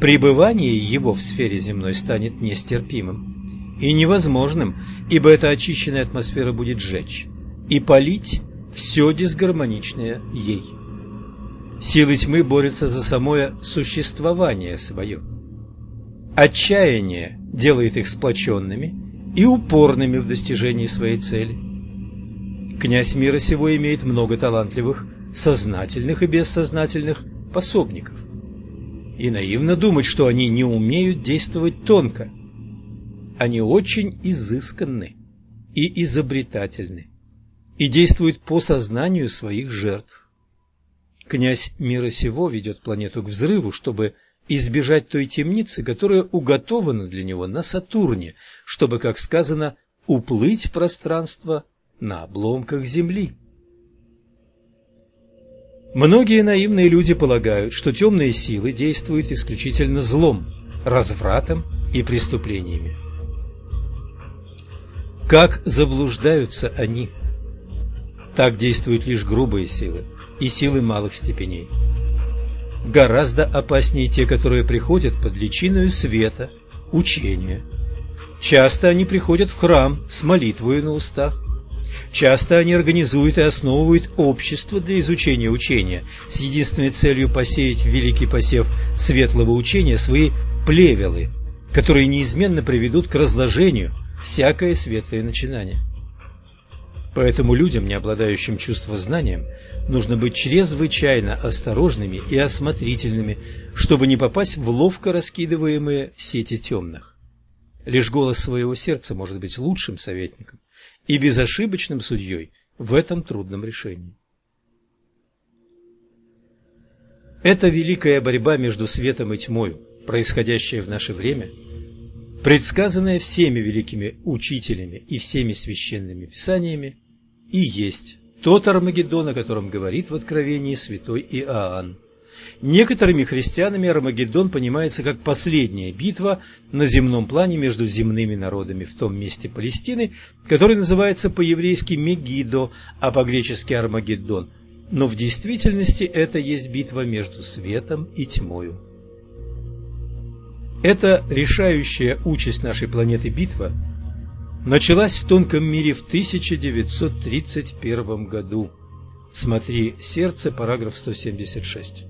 пребывание его в сфере земной станет нестерпимым и невозможным, ибо эта очищенная атмосфера будет сжечь и полить все дисгармоничное ей. Силы тьмы борются за самое существование свое. Отчаяние делает их сплоченными и упорными в достижении своей цели. Князь мира сего имеет много талантливых, сознательных и бессознательных пособников. И наивно думать, что они не умеют действовать тонко. Они очень изысканны и изобретательны и действуют по сознанию своих жертв. Князь мира сего ведет планету к взрыву, чтобы избежать той темницы, которая уготована для него на Сатурне, чтобы, как сказано, уплыть в пространство на обломках Земли. Многие наивные люди полагают, что темные силы действуют исключительно злом, развратом и преступлениями. Как заблуждаются они? Так действуют лишь грубые силы и силы малых степеней. Гораздо опаснее те, которые приходят под личиною света, учения. Часто они приходят в храм с молитвой на устах. Часто они организуют и основывают общество для изучения учения с единственной целью посеять в великий посев светлого учения свои плевелы, которые неизменно приведут к разложению всякое светлое начинание. Поэтому людям, не обладающим чувствознанием, нужно быть чрезвычайно осторожными и осмотрительными, чтобы не попасть в ловко раскидываемые сети темных. Лишь голос своего сердца может быть лучшим советником и безошибочным судьей в этом трудном решении. Эта великая борьба между светом и тьмой, происходящая в наше время, предсказанная всеми великими учителями и всеми священными писаниями, и есть тот Армагеддон, о котором говорит в Откровении святой Иоанн. Некоторыми христианами Армагеддон понимается как последняя битва на земном плане между земными народами в том месте Палестины, который называется по-еврейски Мегидо, а по-гречески Армагеддон. Но в действительности это есть битва между светом и тьмою. Это решающая участь нашей планеты битва – началась в тонком мире в 1931 году. Смотри «Сердце», параграф 176.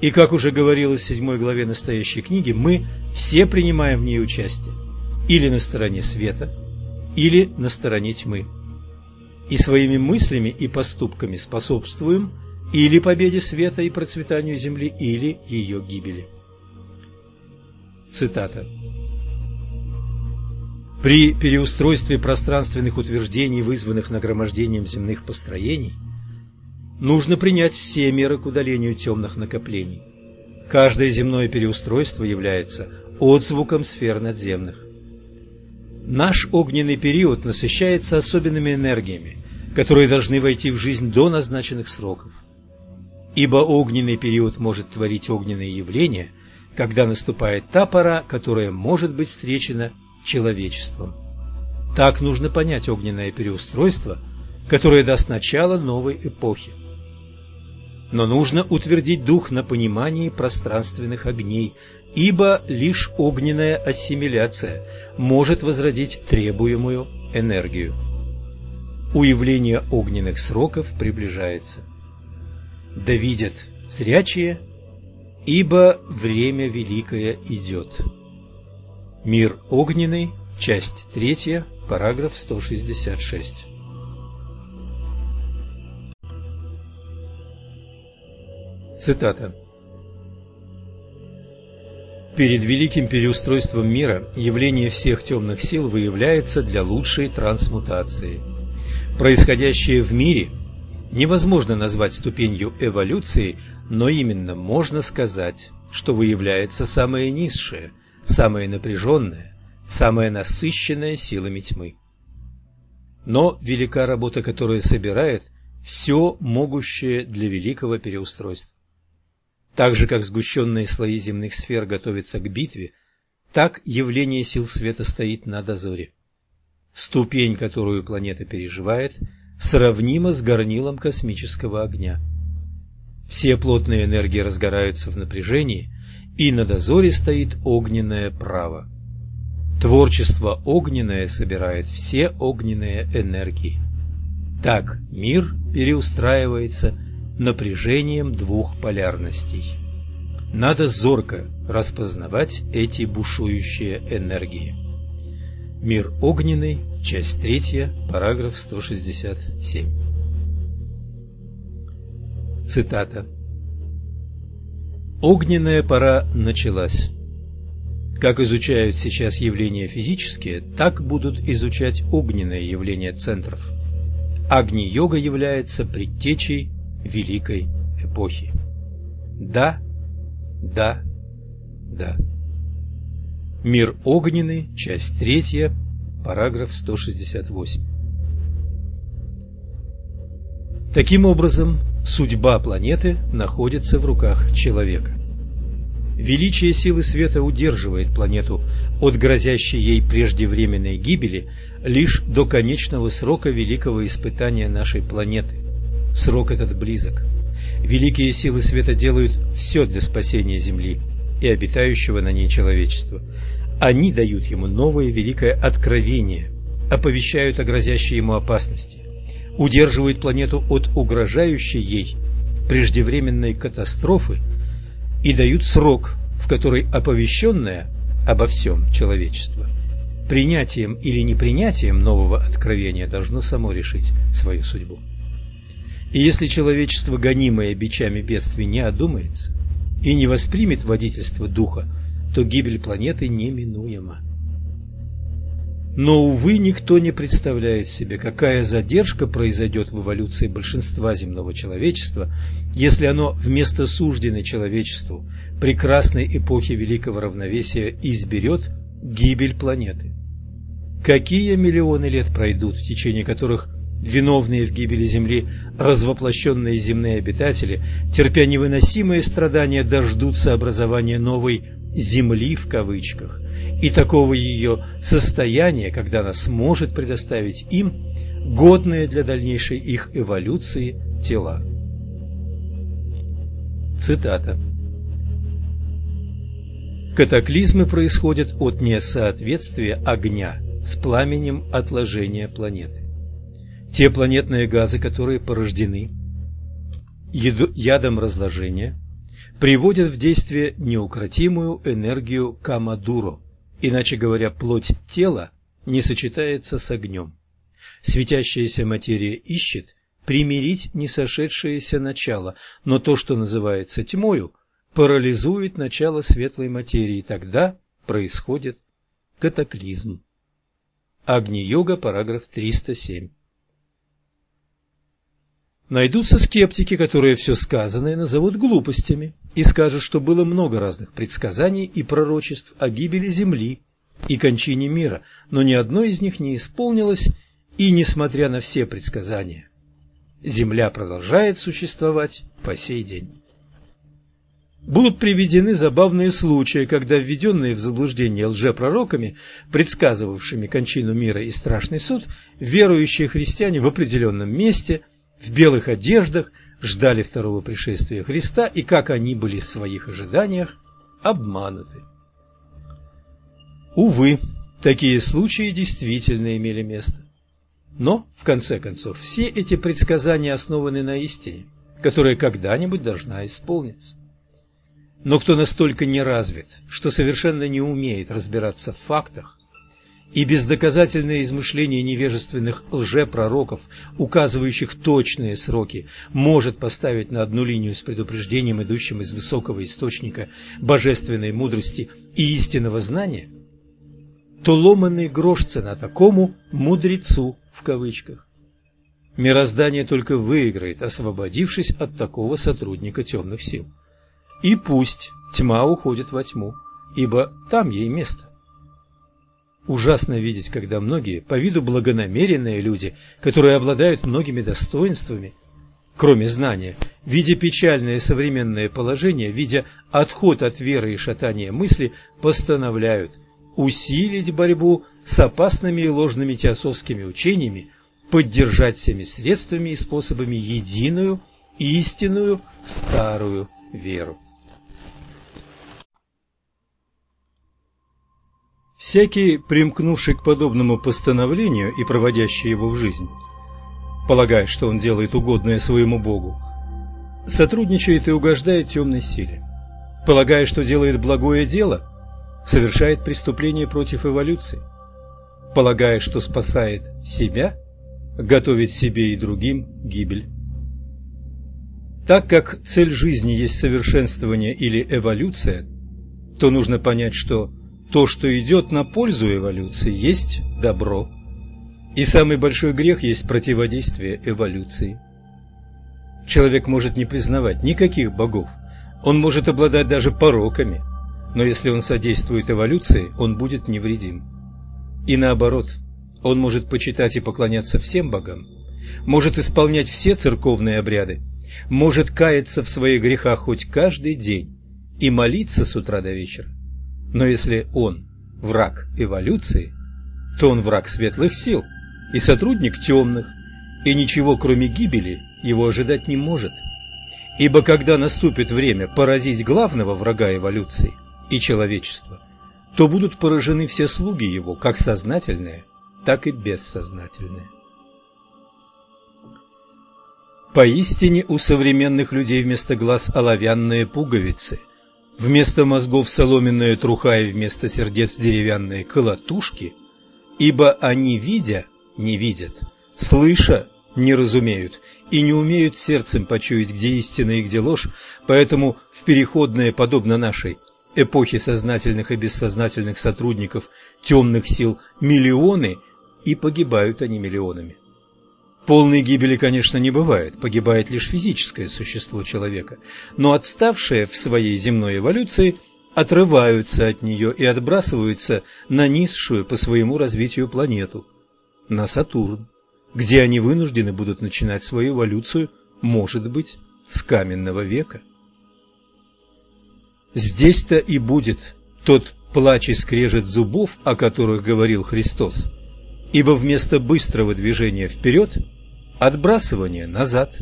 И, как уже говорилось в седьмой главе настоящей книги, мы все принимаем в ней участие. Или на стороне света, или на стороне тьмы. И своими мыслями и поступками способствуем или победе света и процветанию Земли, или ее гибели. Цитата. При переустройстве пространственных утверждений, вызванных нагромождением земных построений, нужно принять все меры к удалению темных накоплений. Каждое земное переустройство является отзвуком сфер надземных. Наш огненный период насыщается особенными энергиями, которые должны войти в жизнь до назначенных сроков. Ибо огненный период может творить огненные явления, когда наступает та пора, которая может быть встречена человечеством. Так нужно понять огненное переустройство, которое даст начало новой эпохи. Но нужно утвердить дух на понимании пространственных огней, ибо лишь огненная ассимиляция может возродить требуемую энергию. Уявление огненных сроков приближается. Да видят зрячие, ибо время великое идет. Мир огненный, часть 3, параграф 166. Цитата. Перед великим переустройством мира явление всех темных сил выявляется для лучшей трансмутации. Происходящее в мире невозможно назвать ступенью эволюции, но именно можно сказать, что выявляется самое низшее – самое напряженное, самое насыщенное силами тьмы. Но велика работа, которая собирает все могущее для великого переустройства. Так же, как сгущенные слои земных сфер готовятся к битве, так явление сил света стоит на дозоре. Ступень, которую планета переживает, сравнима с горнилом космического огня. Все плотные энергии разгораются в напряжении, и на дозоре стоит огненное право. Творчество огненное собирает все огненные энергии. Так мир переустраивается напряжением двух полярностей. Надо зорко распознавать эти бушующие энергии. Мир огненный, часть третья, параграф 167. Цитата. Огненная пора началась. Как изучают сейчас явления физические, так будут изучать огненные явления центров. Агни-йога является предтечей великой эпохи. Да, да, да. Мир огненный, часть третья, параграф 168. Таким образом, судьба планеты находится в руках человека. Величие силы света удерживает планету от грозящей ей преждевременной гибели лишь до конечного срока великого испытания нашей планеты. Срок этот близок. Великие силы света делают все для спасения Земли и обитающего на ней человечества. Они дают ему новое великое откровение, оповещают о грозящей ему опасности, удерживают планету от угрожающей ей преждевременной катастрофы и дают срок, в который оповещенное обо всем человечество принятием или непринятием нового откровения должно само решить свою судьбу. И если человечество, гонимое бичами бедствий, не одумается и не воспримет водительство духа, то гибель планеты неминуема. Но, увы, никто не представляет себе, какая задержка произойдет в эволюции большинства земного человечества, если оно вместо сужденной человечеству прекрасной эпохи великого равновесия изберет гибель планеты. Какие миллионы лет пройдут, в течение которых виновные в гибели Земли развоплощенные земные обитатели, терпя невыносимые страдания, дождутся образования новой «земли» в кавычках и такого ее состояния, когда она сможет предоставить им годные для дальнейшей их эволюции тела. Цитата. Катаклизмы происходят от несоответствия огня с пламенем отложения планеты. Те планетные газы, которые порождены ядом разложения, приводят в действие неукротимую энергию Камадуро, иначе говоря, плоть тела не сочетается с огнем. Светящаяся материя ищет примирить несошедшееся начало, но то, что называется тьмою, парализует начало светлой материи, тогда происходит катаклизм. Агни-йога, параграф 307. Найдутся скептики, которые все сказанное назовут глупостями и скажут, что было много разных предсказаний и пророчеств о гибели Земли и кончине мира, но ни одно из них не исполнилось, и, несмотря на все предсказания, Земля продолжает существовать по сей день. Будут приведены забавные случаи, когда введенные в заблуждение лжепророками, предсказывавшими кончину мира и страшный суд, верующие христиане в определенном месте, в белых одеждах, ждали второго пришествия Христа и как они были в своих ожиданиях обмануты. Увы, такие случаи действительно имели место. Но, в конце концов, все эти предсказания основаны на истине, которая когда-нибудь должна исполниться. Но кто настолько неразвит, что совершенно не умеет разбираться в фактах, и бездоказательные измышления невежественных лжепророков, указывающих точные сроки, может поставить на одну линию с предупреждением, идущим из высокого источника божественной мудрости и истинного знания, то ломанный грош цена такому «мудрецу» в кавычках. Мироздание только выиграет, освободившись от такого сотрудника темных сил. И пусть тьма уходит во тьму, ибо там ей место. Ужасно видеть, когда многие, по виду благонамеренные люди, которые обладают многими достоинствами, кроме знания, видя печальное современное положение, видя отход от веры и шатание мысли, постановляют усилить борьбу с опасными и ложными теософскими учениями, поддержать всеми средствами и способами единую, истинную, старую веру. Всякий, примкнувший к подобному постановлению и проводящий его в жизнь, полагая, что он делает угодное своему Богу, сотрудничает и угождает темной силе. Полагая, что делает благое дело, совершает преступление против эволюции. Полагая, что спасает себя, готовит себе и другим гибель. Так как цель жизни есть совершенствование или эволюция, то нужно понять, что то, что идет на пользу эволюции, есть добро. И самый большой грех есть противодействие эволюции. Человек может не признавать никаких богов, он может обладать даже пороками, но если он содействует эволюции, он будет невредим. И наоборот, он может почитать и поклоняться всем богам, может исполнять все церковные обряды, может каяться в своих грехах хоть каждый день и молиться с утра до вечера. Но если он враг эволюции, то он враг светлых сил и сотрудник темных, и ничего кроме гибели его ожидать не может. Ибо когда наступит время поразить главного врага эволюции и человечества, то будут поражены все слуги его, как сознательные, так и бессознательные. Поистине у современных людей вместо глаз оловянные пуговицы, вместо мозгов соломенная труха и вместо сердец деревянные колотушки, ибо они, видя, не видят, слыша, не разумеют и не умеют сердцем почуять, где истина и где ложь, поэтому в переходные, подобно нашей, эпохи сознательных и бессознательных сотрудников темных сил миллионы, и погибают они миллионами. Полной гибели, конечно, не бывает, погибает лишь физическое существо человека, но отставшие в своей земной эволюции отрываются от нее и отбрасываются на низшую по своему развитию планету, на Сатурн, где они вынуждены будут начинать свою эволюцию, может быть, с каменного века. Здесь-то и будет тот плач и скрежет зубов, о которых говорил Христос, ибо вместо быстрого движения вперед – отбрасывание назад.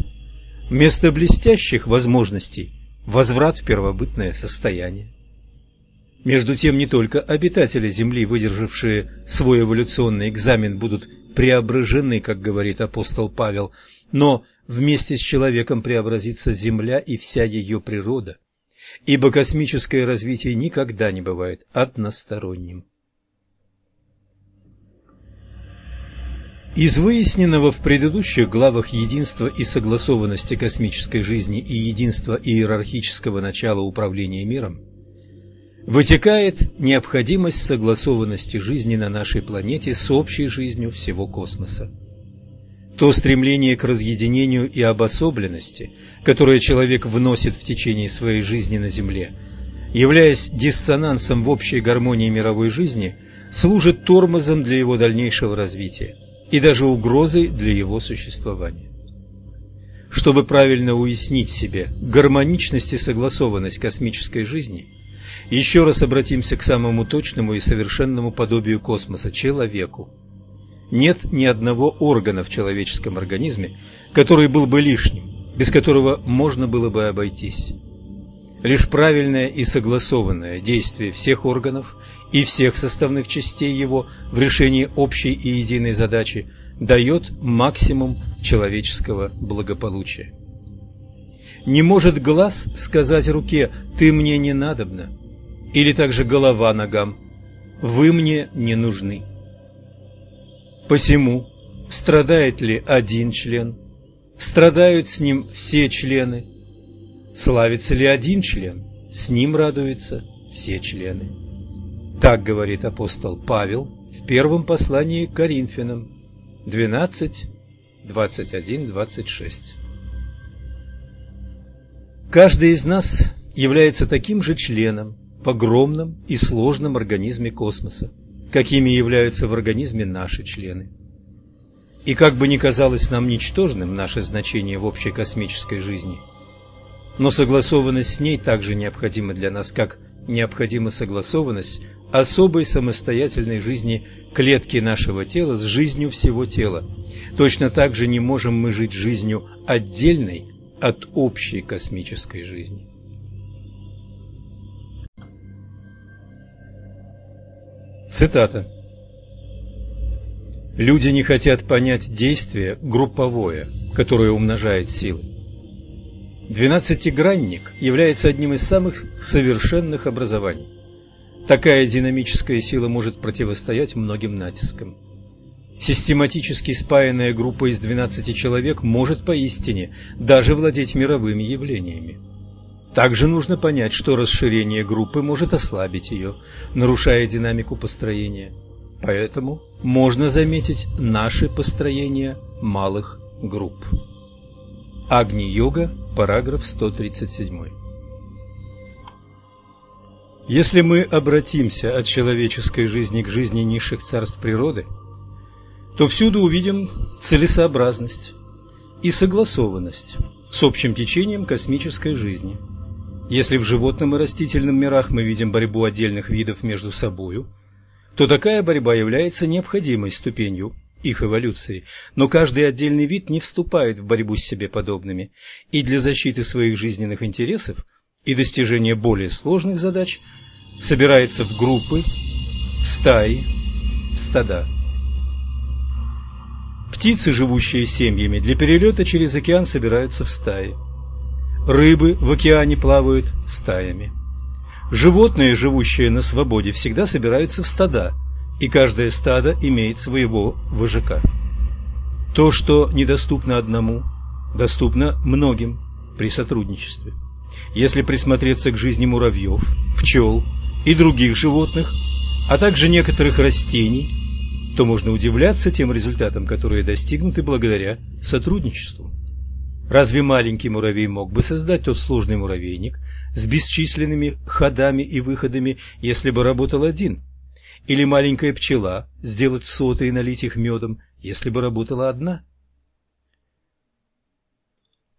Вместо блестящих возможностей – возврат в первобытное состояние. Между тем, не только обитатели Земли, выдержавшие свой эволюционный экзамен, будут преображены, как говорит апостол Павел, но вместе с человеком преобразится Земля и вся ее природа, ибо космическое развитие никогда не бывает односторонним. Из выясненного в предыдущих главах единства и согласованности космической жизни и единства иерархического начала управления миром вытекает необходимость согласованности жизни на нашей планете с общей жизнью всего космоса. То стремление к разъединению и обособленности, которое человек вносит в течение своей жизни на Земле, являясь диссонансом в общей гармонии мировой жизни, служит тормозом для его дальнейшего развития и даже угрозой для его существования. Чтобы правильно уяснить себе гармоничность и согласованность космической жизни, еще раз обратимся к самому точному и совершенному подобию космоса – человеку. Нет ни одного органа в человеческом организме, который был бы лишним, без которого можно было бы обойтись. Лишь правильное и согласованное действие всех органов и всех составных частей его в решении общей и единой задачи дает максимум человеческого благополучия. Не может глаз сказать руке «ты мне не надобна» или также голова ногам «вы мне не нужны». Посему страдает ли один член, страдают с ним все члены, славится ли один член, с ним радуются все члены. Так говорит апостол Павел в первом послании к Коринфянам 12, 21, 26. Каждый из нас является таким же членом в огромном и сложном организме космоса, какими являются в организме наши члены. И как бы ни казалось нам ничтожным наше значение в общей космической жизни, но согласованность с ней также необходима для нас, как необходима согласованность особой самостоятельной жизни клетки нашего тела с жизнью всего тела. Точно так же не можем мы жить жизнью отдельной от общей космической жизни. Цитата. Люди не хотят понять действие групповое, которое умножает силы. Двенадцатигранник является одним из самых совершенных образований. Такая динамическая сила может противостоять многим натискам. Систематически спаянная группа из 12 человек может поистине даже владеть мировыми явлениями. Также нужно понять, что расширение группы может ослабить ее, нарушая динамику построения. Поэтому можно заметить наши построения малых групп. Агни-йога, параграф 137. Если мы обратимся от человеческой жизни к жизни низших царств природы, то всюду увидим целесообразность и согласованность с общим течением космической жизни – если в животном и растительном мирах мы видим борьбу отдельных видов между собою, то такая борьба является необходимой ступенью их эволюции, но каждый отдельный вид не вступает в борьбу с себе подобными, и для защиты своих жизненных интересов и достижения более сложных задач собирается в группы, в стаи, в стада. Птицы, живущие семьями, для перелета через океан собираются в стаи. Рыбы в океане плавают стаями. Животные, живущие на свободе, всегда собираются в стада, и каждое стадо имеет своего вожака. То, что недоступно одному, доступно многим при сотрудничестве. Если присмотреться к жизни муравьев, пчел и других животных, а также некоторых растений, то можно удивляться тем результатам, которые достигнуты благодаря сотрудничеству. Разве маленький муравей мог бы создать тот сложный муравейник с бесчисленными ходами и выходами, если бы работал один? Или маленькая пчела сделать соты и налить их медом, если бы работала одна?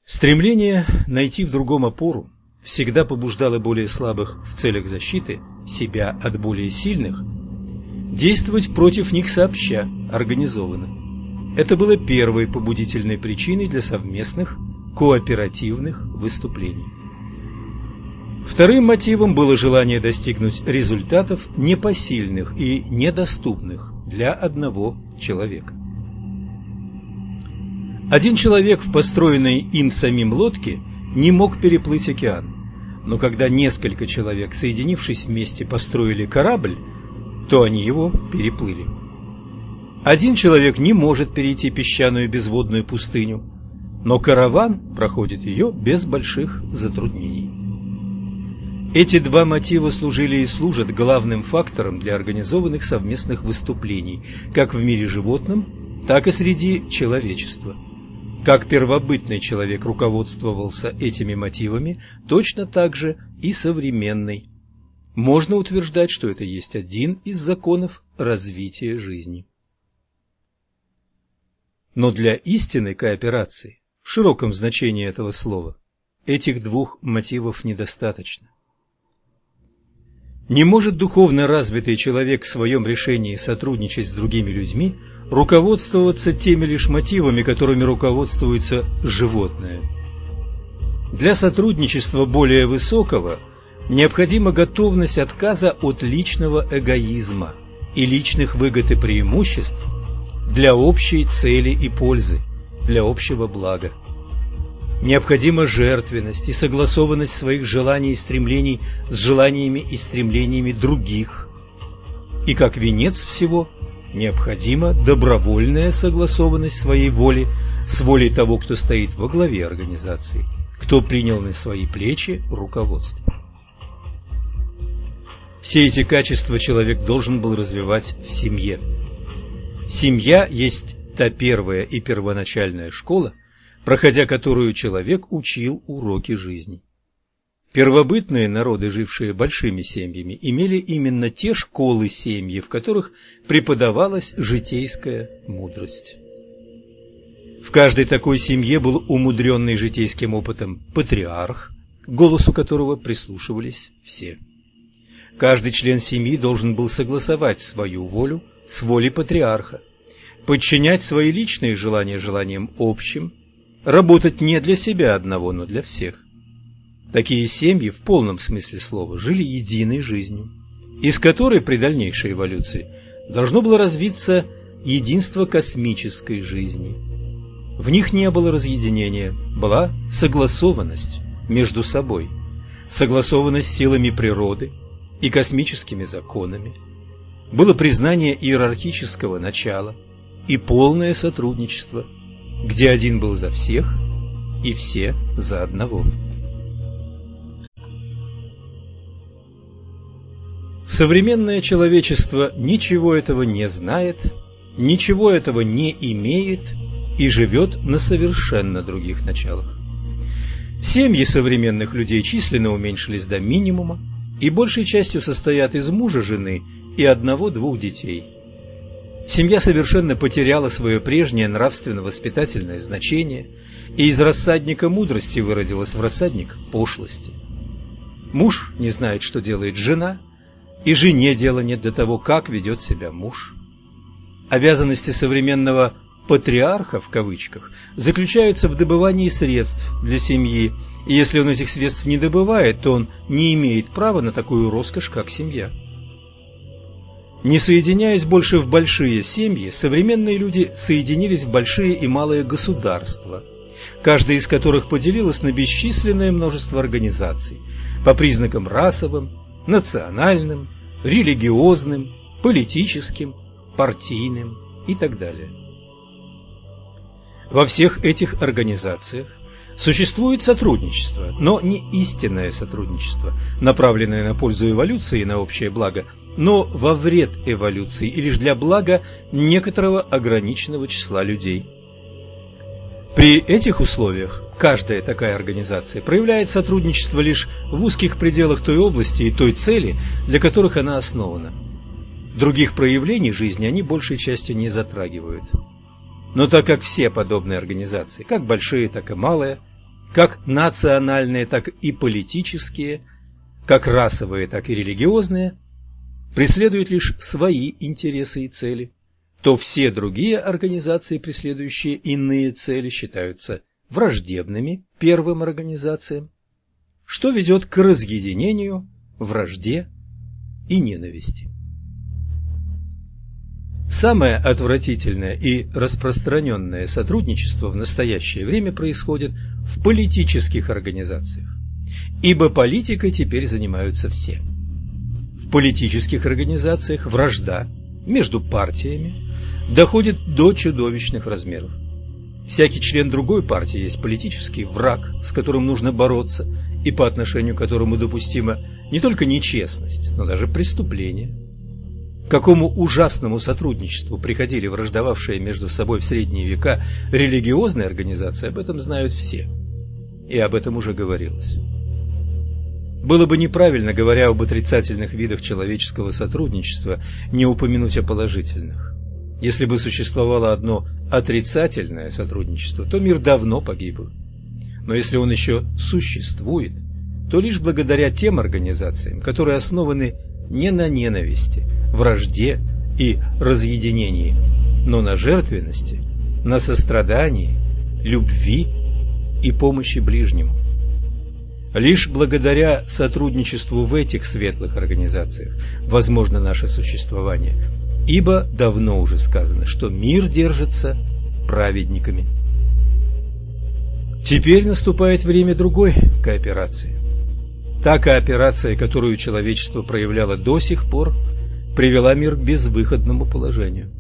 Стремление найти в другом опору всегда побуждало более слабых в целях защиты себя от более сильных действовать против них сообща, организованно. Это было первой побудительной причиной для совместных кооперативных выступлений. Вторым мотивом было желание достигнуть результатов непосильных и недоступных для одного человека. Один человек в построенной им самим лодке не мог переплыть океан, но когда несколько человек, соединившись вместе, построили корабль, то они его переплыли. Один человек не может перейти песчаную безводную пустыню, но караван проходит ее без больших затруднений. Эти два мотива служили и служат главным фактором для организованных совместных выступлений, как в мире животном, так и среди человечества. Как первобытный человек руководствовался этими мотивами, точно так же и современный. Можно утверждать, что это есть один из законов развития жизни. Но для истинной кооперации, в широком значении этого слова, этих двух мотивов недостаточно. Не может духовно развитый человек в своем решении сотрудничать с другими людьми руководствоваться теми лишь мотивами, которыми руководствуется животное. Для сотрудничества более высокого необходима готовность отказа от личного эгоизма и личных выгод и преимуществ – для общей цели и пользы, для общего блага. Необходима жертвенность и согласованность своих желаний и стремлений с желаниями и стремлениями других. И как венец всего необходима добровольная согласованность своей воли с волей того, кто стоит во главе организации, кто принял на свои плечи руководство. Все эти качества человек должен был развивать в семье. Семья есть та первая и первоначальная школа, проходя которую человек учил уроки жизни. Первобытные народы, жившие большими семьями, имели именно те школы семьи, в которых преподавалась житейская мудрость. В каждой такой семье был умудренный житейским опытом патриарх, голосу которого прислушивались все. Каждый член семьи должен был согласовать свою волю с волей патриарха, подчинять свои личные желания желаниям общим, работать не для себя одного, но для всех. Такие семьи в полном смысле слова жили единой жизнью, из которой при дальнейшей эволюции должно было развиться единство космической жизни. В них не было разъединения, была согласованность между собой, согласованность силами природы и космическими законами, было признание иерархического начала и полное сотрудничество, где один был за всех и все за одного. Современное человечество ничего этого не знает, ничего этого не имеет и живет на совершенно других началах. Семьи современных людей численно уменьшились до минимума и большей частью состоят из мужа, жены и одного-двух детей. Семья совершенно потеряла свое прежнее нравственно-воспитательное значение и из рассадника мудрости выродилась в рассадник пошлости. Муж не знает, что делает жена, и жене дела нет до того, как ведет себя муж. Обязанности современного «патриарха» в кавычках заключаются в добывании средств для семьи, и если он этих средств не добывает, то он не имеет права на такую роскошь, как семья. Не соединяясь больше в большие семьи, современные люди соединились в большие и малые государства, каждая из которых поделилась на бесчисленное множество организаций по признакам расовым, национальным, религиозным, политическим, партийным и так далее. Во всех этих организациях существует сотрудничество, но не истинное сотрудничество, направленное на пользу эволюции и на общее благо, но во вред эволюции и лишь для блага некоторого ограниченного числа людей. При этих условиях каждая такая организация проявляет сотрудничество лишь в узких пределах той области и той цели, для которых она основана. Других проявлений жизни они большей частью не затрагивают. Но так как все подобные организации, как большие, так и малые, как национальные, так и политические, как расовые, так и религиозные, преследуют лишь свои интересы и цели, то все другие организации, преследующие иные цели, считаются враждебными первым организациям, что ведет к разъединению, вражде и ненависти. Самое отвратительное и распространенное сотрудничество в настоящее время происходит в политических организациях, ибо политикой теперь занимаются все. В политических организациях вражда между партиями доходит до чудовищных размеров. Всякий член другой партии есть политический враг, с которым нужно бороться, и по отношению к которому допустима не только нечестность, но даже преступление. К какому ужасному сотрудничеству приходили враждовавшие между собой в средние века религиозные организации, об этом знают все. И об этом уже говорилось. Было бы неправильно, говоря об отрицательных видах человеческого сотрудничества, не упомянуть о положительных. Если бы существовало одно отрицательное сотрудничество, то мир давно погиб бы. Но если он еще существует, то лишь благодаря тем организациям, которые основаны не на ненависти, вражде и разъединении, но на жертвенности, на сострадании, любви и помощи ближнему. Лишь благодаря сотрудничеству в этих светлых организациях возможно наше существование – ибо давно уже сказано, что мир держится праведниками. Теперь наступает время другой кооперации. Та кооперация, которую человечество проявляло до сих пор, привела мир к безвыходному положению,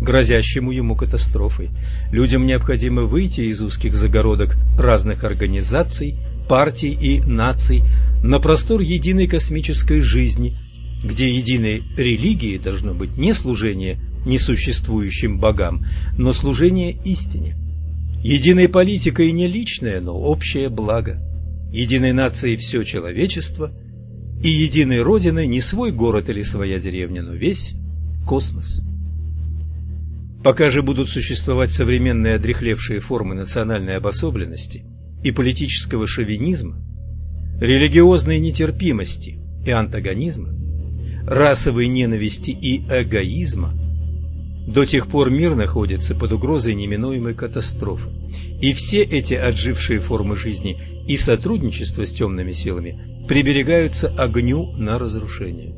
грозящему ему катастрофой. Людям необходимо выйти из узких загородок разных организаций, партий и наций на простор единой космической жизни, где единой религией должно быть не служение несуществующим богам, но служение истине. Единой политикой не личное, но общее благо. Единой нацией все человечество, и единой родиной не свой город или своя деревня, но весь космос. Пока же будут существовать современные одрехлевшие формы национальной обособленности и политического шовинизма, религиозной нетерпимости и антагонизма, расовой ненависти и эгоизма, до тех пор мир находится под угрозой неминуемой катастрофы. И все эти отжившие формы жизни и сотрудничество с темными силами приберегаются огню на разрушение.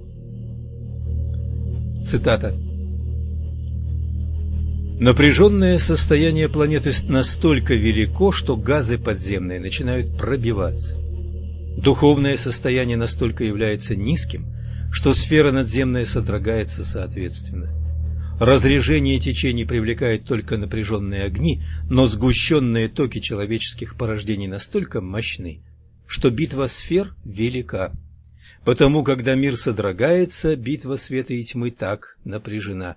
Цитата. Напряженное состояние планеты настолько велико, что газы подземные начинают пробиваться. Духовное состояние настолько является низким, что сфера надземная содрогается соответственно. Разрежение течений привлекает только напряженные огни, но сгущенные токи человеческих порождений настолько мощны, что битва сфер велика. Потому, когда мир содрогается, битва света и тьмы так напряжена.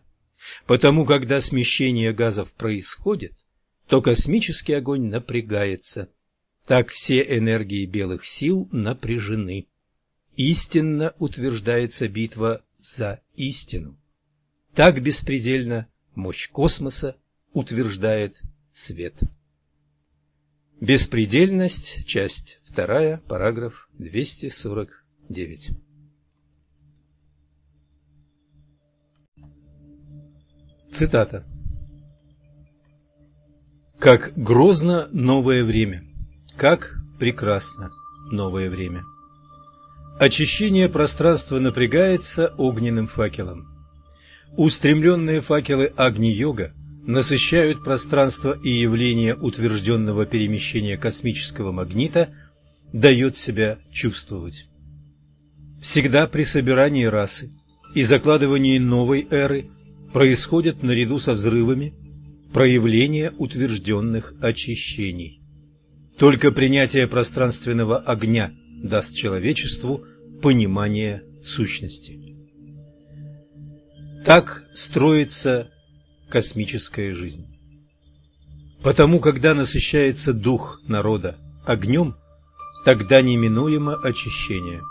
Потому, когда смещение газов происходит, то космический огонь напрягается. Так все энергии белых сил напряжены. Истинно утверждается битва за истину. Так беспредельно мощь космоса утверждает свет. Беспредельность, часть 2, параграф 249. Цитата. Как грозно новое время, как прекрасно новое время. Очищение пространства напрягается огненным факелом. Устремленные факелы Агни-йога насыщают пространство и явление утвержденного перемещения космического магнита дает себя чувствовать. Всегда при собирании расы и закладывании новой эры происходят наряду со взрывами проявления утвержденных очищений. Только принятие пространственного огня даст человечеству понимание сущности. Так строится космическая жизнь. Потому, когда насыщается дух народа огнем, тогда неминуемо очищение.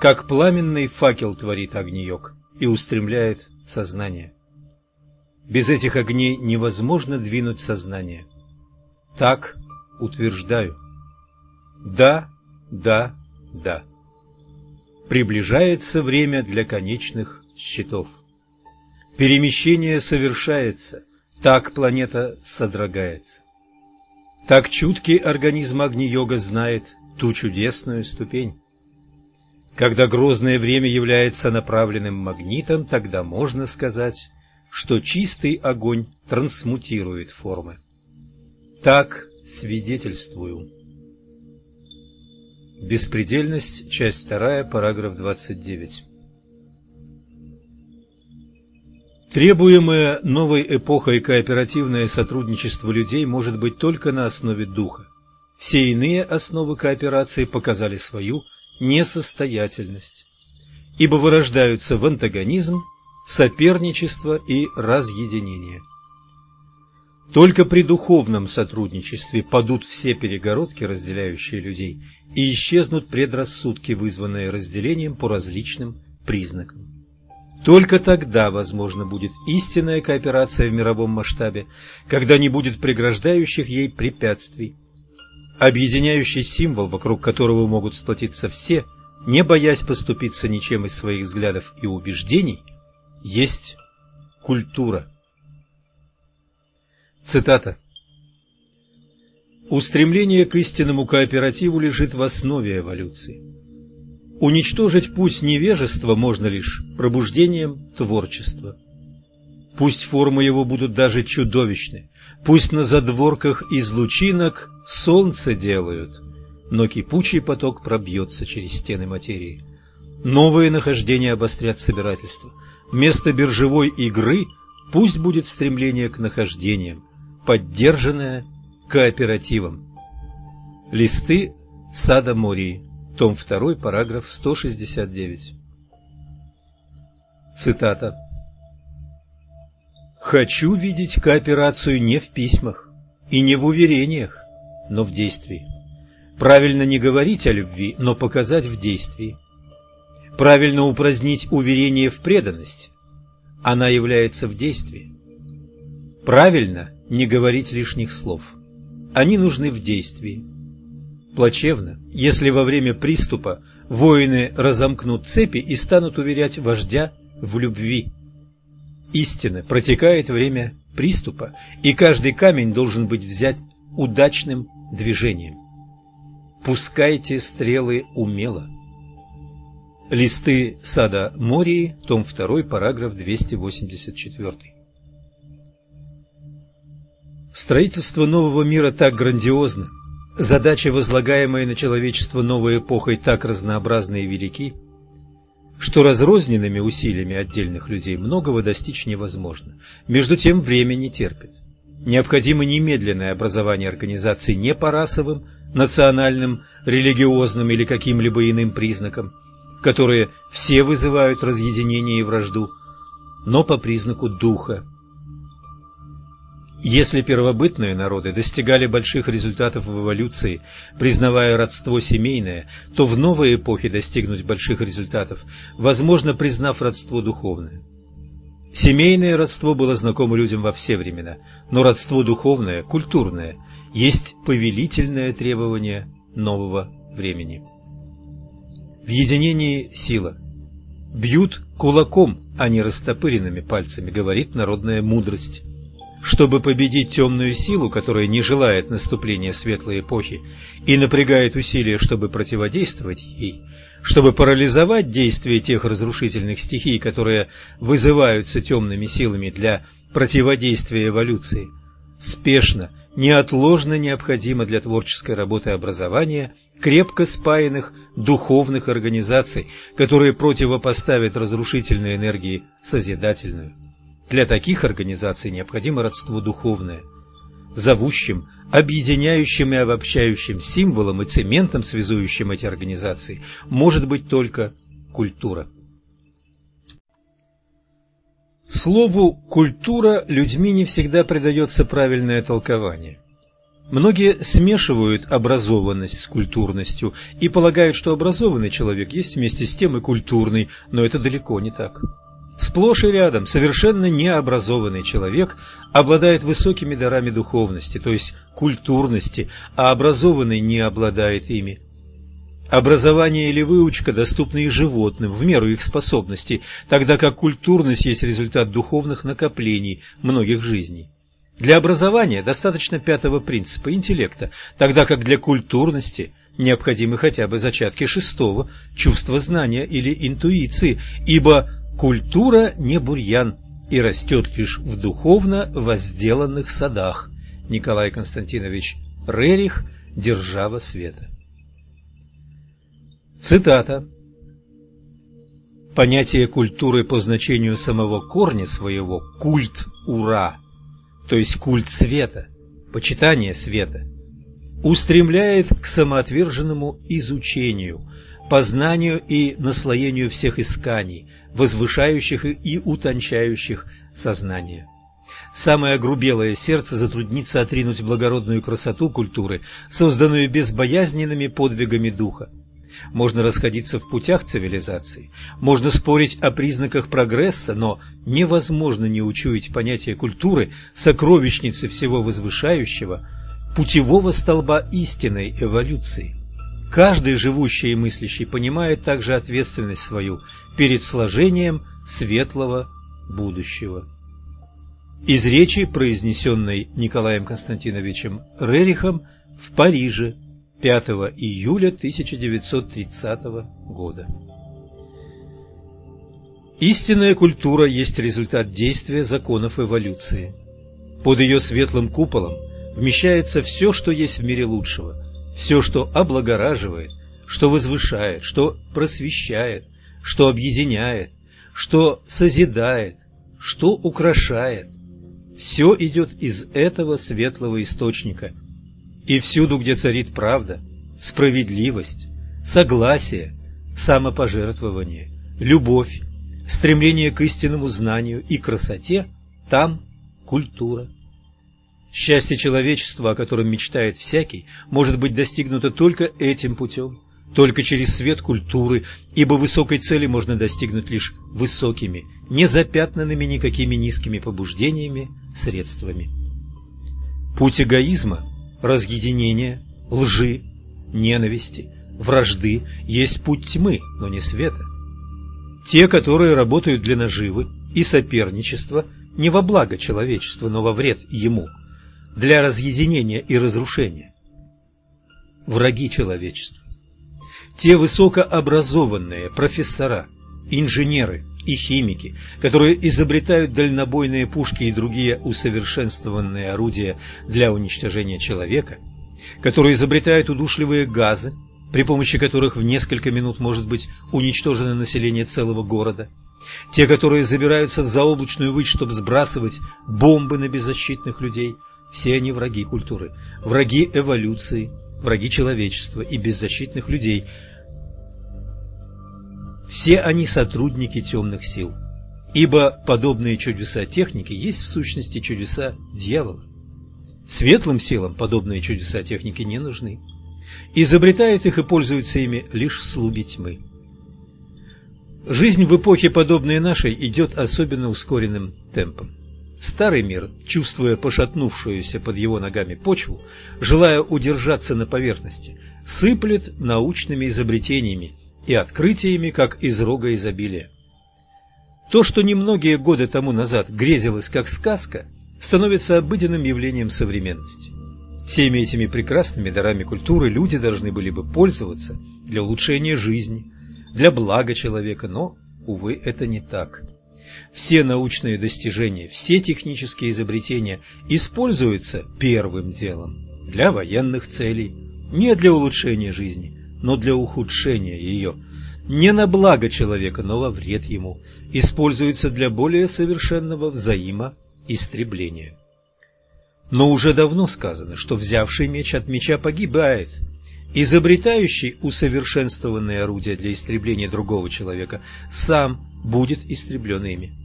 Как пламенный факел творит огниек и устремляет сознание. Без этих огней невозможно двинуть сознание. Так утверждаю. Да, да, да. Приближается время для конечных счетов. Перемещение совершается, так планета содрогается. Так чуткий организм Агни-йога знает ту чудесную ступень. Когда грозное время является направленным магнитом, тогда можно сказать, что чистый огонь трансмутирует формы. Так свидетельствую. Беспредельность, часть 2, параграф 29. Требуемое новой эпохой кооперативное сотрудничество людей может быть только на основе духа. Все иные основы кооперации показали свою несостоятельность, ибо вырождаются в антагонизм, соперничество и разъединение. Только при духовном сотрудничестве падут все перегородки, разделяющие людей, и исчезнут предрассудки, вызванные разделением по различным признакам. Только тогда возможно будет истинная кооперация в мировом масштабе, когда не будет преграждающих ей препятствий, объединяющий символ, вокруг которого могут сплотиться все, не боясь поступиться ничем из своих взглядов и убеждений, есть культура. Цитата. Устремление к истинному кооперативу лежит в основе эволюции. Уничтожить путь невежества можно лишь пробуждением творчества. Пусть формы его будут даже чудовищны, Пусть на задворках из лучинок солнце делают, но кипучий поток пробьется через стены материи. Новые нахождения обострят собирательство. Вместо биржевой игры пусть будет стремление к нахождениям, поддержанное кооперативом. Листы Сада Мории, том 2, параграф 169. Цитата. Хочу видеть кооперацию не в письмах и не в уверениях, но в действии. Правильно не говорить о любви, но показать в действии. Правильно упразднить уверение в преданности. Она является в действии. Правильно не говорить лишних слов. Они нужны в действии. Плачевно, если во время приступа воины разомкнут цепи и станут уверять вождя в любви истины протекает время приступа, и каждый камень должен быть взять удачным движением. Пускайте стрелы умело. Листы сада Мории, том 2, параграф 284. Строительство нового мира так грандиозно, задачи, возлагаемые на человечество новой эпохой, так разнообразны и велики, что разрозненными усилиями отдельных людей многого достичь невозможно. Между тем время не терпит. Необходимо немедленное образование организаций не по расовым, национальным, религиозным или каким-либо иным признакам, которые все вызывают разъединение и вражду, но по признаку духа. Если первобытные народы достигали больших результатов в эволюции, признавая родство семейное, то в новой эпохе достигнуть больших результатов возможно, признав родство духовное. Семейное родство было знакомо людям во все времена, но родство духовное, культурное, есть повелительное требование нового времени. В единении сила. Бьют кулаком, а не растопыренными пальцами, говорит народная мудрость. Чтобы победить темную силу, которая не желает наступления светлой эпохи и напрягает усилия, чтобы противодействовать ей, чтобы парализовать действие тех разрушительных стихий, которые вызываются темными силами для противодействия эволюции, спешно, неотложно необходимо для творческой работы образования крепко спаянных духовных организаций, которые противопоставят разрушительной энергии созидательную. Для таких организаций необходимо родство духовное. Зовущим, объединяющим и обобщающим символом и цементом, связующим эти организации, может быть только культура. Слову «культура» людьми не всегда придается правильное толкование. Многие смешивают образованность с культурностью и полагают, что образованный человек есть вместе с тем и культурный, но это далеко не так. Сплошь и рядом совершенно необразованный человек обладает высокими дарами духовности, то есть культурности, а образованный не обладает ими. Образование или выучка доступны и животным в меру их способностей, тогда как культурность есть результат духовных накоплений многих жизней. Для образования достаточно пятого принципа интеллекта, тогда как для культурности необходимы хотя бы зачатки шестого чувства знания или интуиции, ибо Культура не бурьян и растет лишь в духовно возделанных садах. Николай Константинович Рерих «Держава света». Цитата. Понятие культуры по значению самого корня своего – культ ура, то есть культ света, почитание света, устремляет к самоотверженному изучению, познанию и наслоению всех исканий, возвышающих и утончающих сознание. Самое грубелое сердце затруднится отринуть благородную красоту культуры, созданную безбоязненными подвигами духа. Можно расходиться в путях цивилизации, можно спорить о признаках прогресса, но невозможно не учуять понятие культуры, сокровищницы всего возвышающего, путевого столба истинной эволюции. Каждый живущий и мыслящий понимает также ответственность свою перед сложением светлого будущего. Из речи, произнесенной Николаем Константиновичем Рерихом в Париже 5 июля 1930 года. Истинная культура есть результат действия законов эволюции. Под ее светлым куполом вмещается все, что есть в мире лучшего – все, что облагораживает, что возвышает, что просвещает, что объединяет, что созидает, что украшает, все идет из этого светлого источника. И всюду, где царит правда, справедливость, согласие, самопожертвование, любовь, стремление к истинному знанию и красоте, там культура. Счастье человечества, о котором мечтает всякий, может быть достигнуто только этим путем, только через свет культуры, ибо высокой цели можно достигнуть лишь высокими, не запятнанными никакими низкими побуждениями, средствами. Путь эгоизма, разъединения, лжи, ненависти, вражды есть путь тьмы, но не света. Те, которые работают для наживы и соперничества, не во благо человечества, но во вред ему – для разъединения и разрушения. Враги человечества. Те высокообразованные профессора, инженеры и химики, которые изобретают дальнобойные пушки и другие усовершенствованные орудия для уничтожения человека, которые изобретают удушливые газы, при помощи которых в несколько минут может быть уничтожено население целого города, те, которые забираются в заоблачную высь, чтобы сбрасывать бомбы на беззащитных людей, все они враги культуры, враги эволюции, враги человечества и беззащитных людей – все они сотрудники темных сил, ибо подобные чудеса техники есть в сущности чудеса дьявола. Светлым силам подобные чудеса техники не нужны. Изобретают их и пользуются ими лишь слуги тьмы. Жизнь в эпохе, подобной нашей, идет особенно ускоренным темпом. Старый мир, чувствуя пошатнувшуюся под его ногами почву, желая удержаться на поверхности, сыплет научными изобретениями и открытиями, как из рога изобилия. То, что немногие годы тому назад грезилось как сказка, становится обыденным явлением современности. Всеми этими прекрасными дарами культуры люди должны были бы пользоваться для улучшения жизни, для блага человека, но, увы, это не так. Все научные достижения, все технические изобретения используются первым делом для военных целей, не для улучшения жизни, но для ухудшения ее, не на благо человека, но во вред ему, используется для более совершенного взаимоистребления. Но уже давно сказано, что взявший меч от меча погибает, изобретающий усовершенствованные орудия для истребления другого человека сам будет истреблен ими.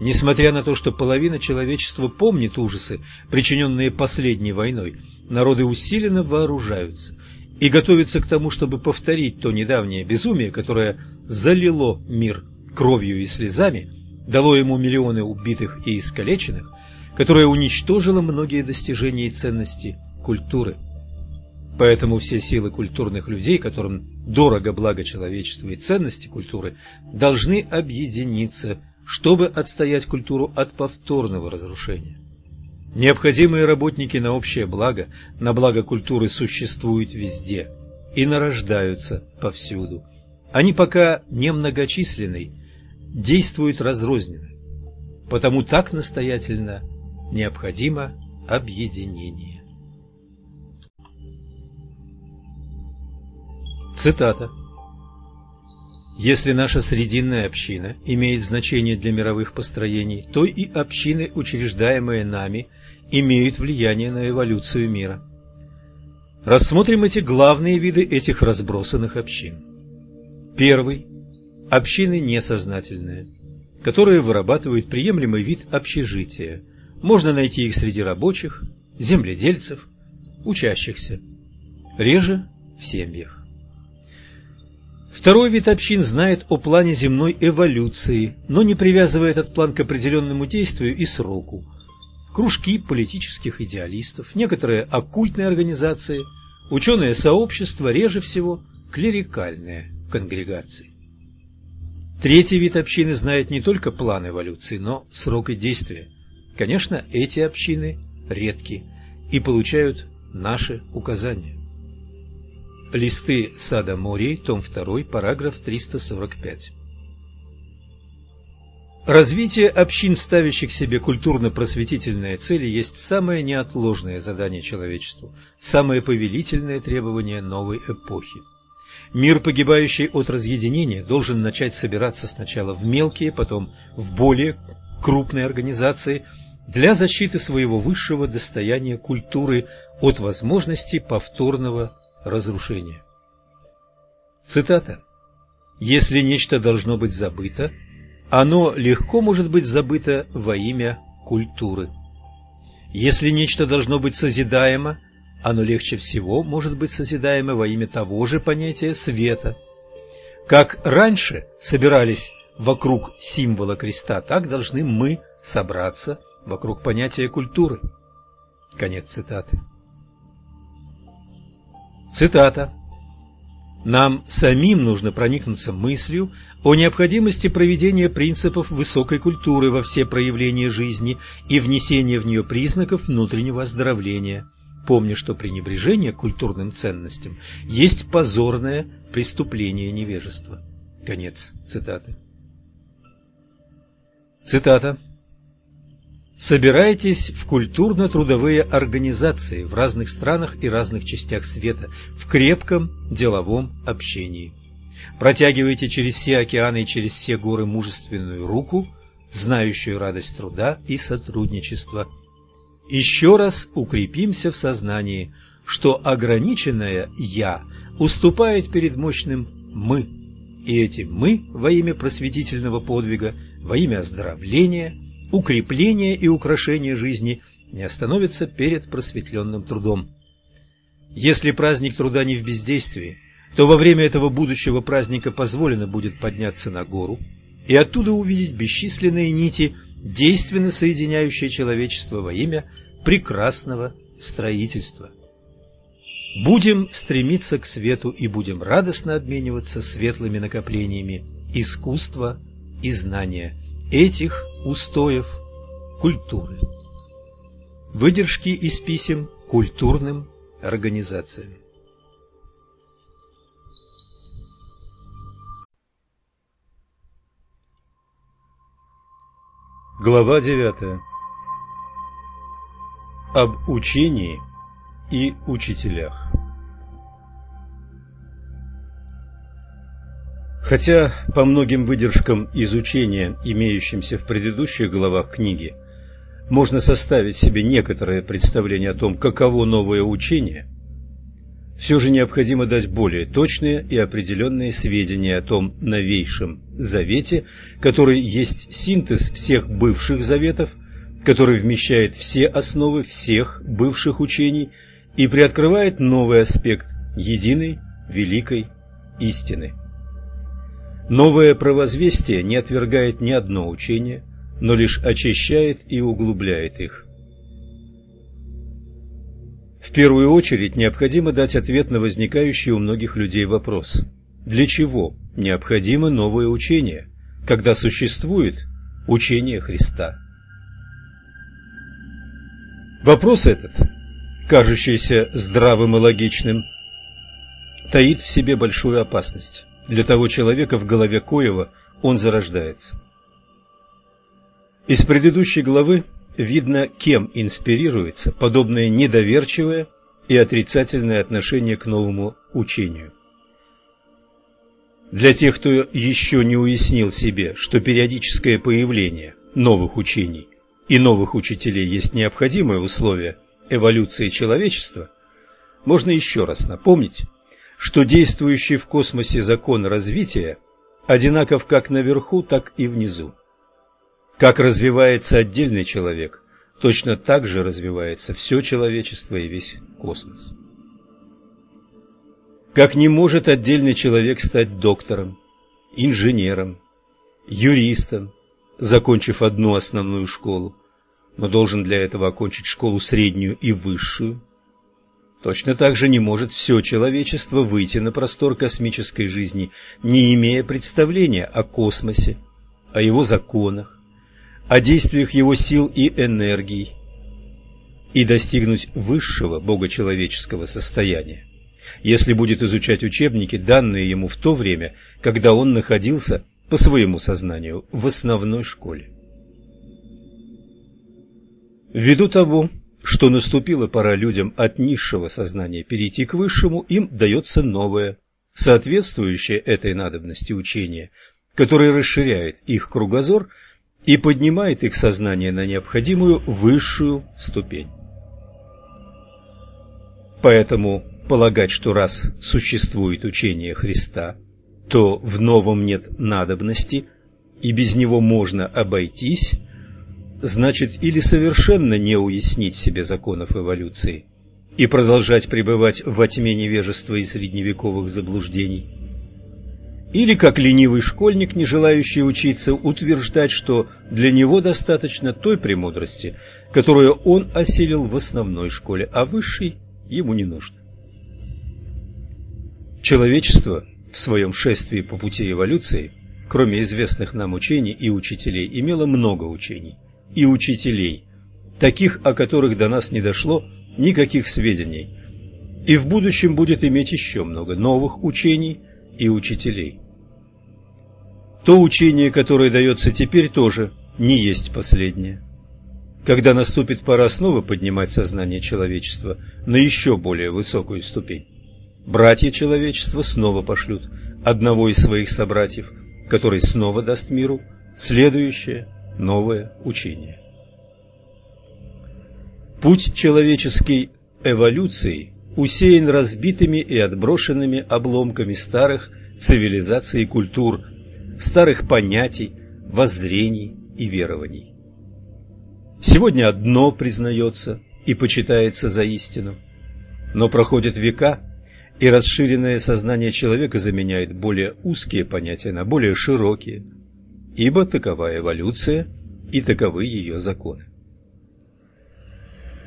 Несмотря на то, что половина человечества помнит ужасы, причиненные последней войной, народы усиленно вооружаются и готовится к тому, чтобы повторить то недавнее безумие, которое залило мир кровью и слезами, дало ему миллионы убитых и искалеченных, которое уничтожило многие достижения и ценности культуры. Поэтому все силы культурных людей, которым дорого благо человечества и ценности культуры, должны объединиться, чтобы отстоять культуру от повторного разрушения. Необходимые работники на общее благо, на благо культуры существуют везде и нарождаются повсюду. Они пока немногочисленны, действуют разрозненно. Потому так настоятельно необходимо объединение. Цитата. Если наша срединная община имеет значение для мировых построений, то и общины, учреждаемые нами, имеют влияние на эволюцию мира. Рассмотрим эти главные виды этих разбросанных общин. Первый – общины несознательные, которые вырабатывают приемлемый вид общежития. Можно найти их среди рабочих, земледельцев, учащихся, реже в семьях. Второй вид общин знает о плане земной эволюции, но не привязывает этот план к определенному действию и сроку – кружки политических идеалистов, некоторые оккультные организации, ученые сообщества, реже всего клерикальные конгрегации. Третий вид общины знает не только план эволюции, но срок и действия. Конечно, эти общины редки и получают наши указания. Листы Сада Морей, том 2, параграф 345. Развитие общин, ставящих себе культурно-просветительные цели, есть самое неотложное задание человечеству, самое повелительное требование новой эпохи. Мир, погибающий от разъединения, должен начать собираться сначала в мелкие, потом в более крупные организации для защиты своего высшего достояния культуры от возможности повторного разрушения. Цитата. «Если нечто должно быть забыто, оно легко может быть забыто во имя культуры. Если нечто должно быть созидаемо, оно легче всего может быть созидаемо во имя того же понятия света. Как раньше собирались вокруг символа креста, так должны мы собраться вокруг понятия культуры. Конец цитаты. Цитата. Нам самим нужно проникнуться мыслью о необходимости проведения принципов высокой культуры во все проявления жизни и внесения в нее признаков внутреннего оздоровления, помня, что пренебрежение культурным ценностям есть позорное преступление невежества. Конец цитаты. Цитата. Собирайтесь в культурно-трудовые организации в разных странах и разных частях света в крепком деловом общении. Протягивайте через все океаны и через все горы мужественную руку, знающую радость труда и сотрудничества. Еще раз укрепимся в сознании, что ограниченное «я» уступает перед мощным «мы», и этим «мы» во имя просветительного подвига, во имя оздоровления, укрепления и украшения жизни не остановятся перед просветленным трудом. Если праздник труда не в бездействии, то во время этого будущего праздника позволено будет подняться на гору и оттуда увидеть бесчисленные нити, действенно соединяющие человечество во имя прекрасного строительства. Будем стремиться к свету и будем радостно обмениваться светлыми накоплениями искусства и знания этих устоев культуры. Выдержки из писем культурным организациям. Глава 9. Об учении и учителях. Хотя по многим выдержкам изучения, имеющимся в предыдущих главах книги, можно составить себе некоторое представление о том, каково новое учение – все же необходимо дать более точные и определенные сведения о том новейшем завете, который есть синтез всех бывших заветов, который вмещает все основы всех бывших учений и приоткрывает новый аспект единой великой истины. Новое провозвестие не отвергает ни одно учение, но лишь очищает и углубляет их. В первую очередь необходимо дать ответ на возникающий у многих людей вопрос. Для чего необходимо новое учение, когда существует учение Христа? Вопрос этот, кажущийся здравым и логичным, таит в себе большую опасность. Для того человека, в голове коего он зарождается. Из предыдущей главы видно, кем инспирируется подобное недоверчивое и отрицательное отношение к новому учению. Для тех, кто еще не уяснил себе, что периодическое появление новых учений и новых учителей есть необходимое условие эволюции человечества, можно еще раз напомнить, что действующий в космосе закон развития одинаков как наверху, так и внизу. Как развивается отдельный человек, точно так же развивается все человечество и весь космос. Как не может отдельный человек стать доктором, инженером, юристом, закончив одну основную школу, но должен для этого окончить школу среднюю и высшую, точно так же не может все человечество выйти на простор космической жизни, не имея представления о космосе, о его законах, о действиях его сил и энергий и достигнуть высшего богочеловеческого состояния, если будет изучать учебники, данные ему в то время, когда он находился по своему сознанию в основной школе. Ввиду того, что наступила пора людям от низшего сознания перейти к высшему, им дается новое, соответствующее этой надобности учение, которое расширяет их кругозор – и поднимает их сознание на необходимую высшую ступень. Поэтому полагать, что раз существует учение Христа, то в новом нет надобности, и без него можно обойтись, значит или совершенно не уяснить себе законов эволюции и продолжать пребывать во тьме невежества и средневековых заблуждений, или как ленивый школьник, не желающий учиться, утверждать, что для него достаточно той премудрости, которую он осилил в основной школе, а высшей ему не нужно. Человечество в своем шествии по пути эволюции, кроме известных нам учений и учителей, имело много учений и учителей, таких, о которых до нас не дошло никаких сведений, и в будущем будет иметь еще много новых учений и учителей. то учение, которое дается теперь, тоже не есть последнее. Когда наступит пора снова поднимать сознание человечества на еще более высокую ступень, братья человечества снова пошлют одного из своих собратьев, который снова даст миру следующее новое учение. Путь человеческой эволюции усеян разбитыми и отброшенными обломками старых цивилизаций и культур, старых понятий, воззрений и верований. Сегодня одно признается и почитается за истину, но проходят века, и расширенное сознание человека заменяет более узкие понятия на более широкие, ибо такова эволюция и таковы ее законы.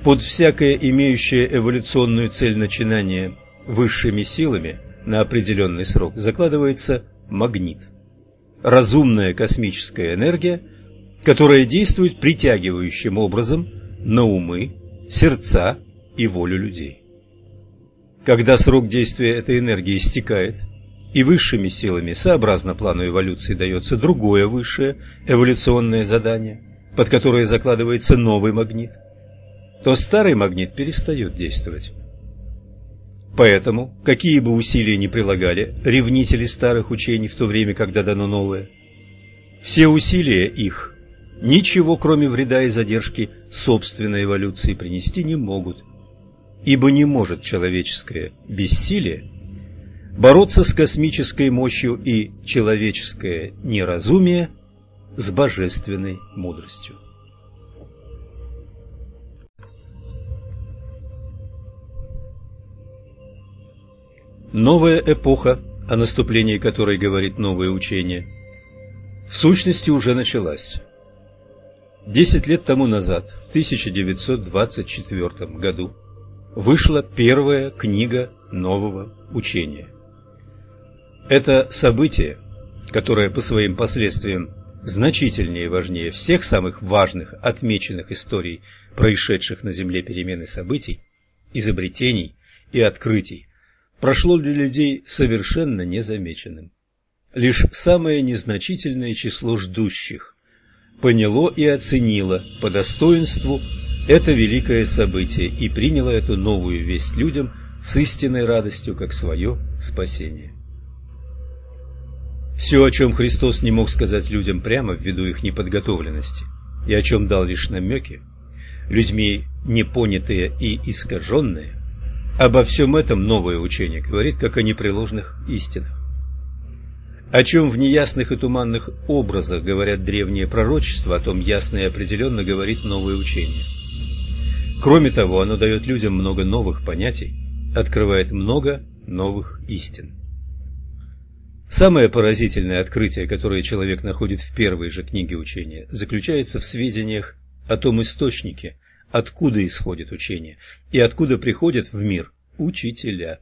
Под всякое имеющее эволюционную цель начинание высшими силами на определенный срок закладывается магнит. Разумная космическая энергия, которая действует притягивающим образом на умы, сердца и волю людей. Когда срок действия этой энергии истекает, и высшими силами, сообразно плану эволюции, дается другое высшее эволюционное задание, под которое закладывается новый магнит – то старый магнит перестает действовать. Поэтому, какие бы усилия ни прилагали ревнители старых учений в то время, когда дано новое, все усилия их ничего, кроме вреда и задержки собственной эволюции, принести не могут, ибо не может человеческое бессилие бороться с космической мощью и человеческое неразумие с божественной мудростью. Новая эпоха, о наступлении которой говорит новое учение, в сущности уже началась. Десять лет тому назад, в 1924 году, вышла первая книга нового учения. Это событие, которое по своим последствиям значительнее и важнее всех самых важных отмеченных историй, происшедших на Земле перемены событий, изобретений и открытий, прошло для людей совершенно незамеченным. Лишь самое незначительное число ждущих поняло и оценило по достоинству это великое событие и приняло эту новую весть людям с истинной радостью как свое спасение. Все, о чем Христос не мог сказать людям прямо ввиду их неподготовленности, и о чем дал лишь намеки, людьми непонятые и искаженные, Обо всем этом новое учение говорит как о непреложных истинах. О чем в неясных и туманных образах говорят древние пророчества, о том ясно и определенно говорит новое учение. Кроме того, оно дает людям много новых понятий, открывает много новых истин. Самое поразительное открытие, которое человек находит в первой же книге учения, заключается в сведениях о том источнике, откуда исходит учение и откуда приходят в мир учителя.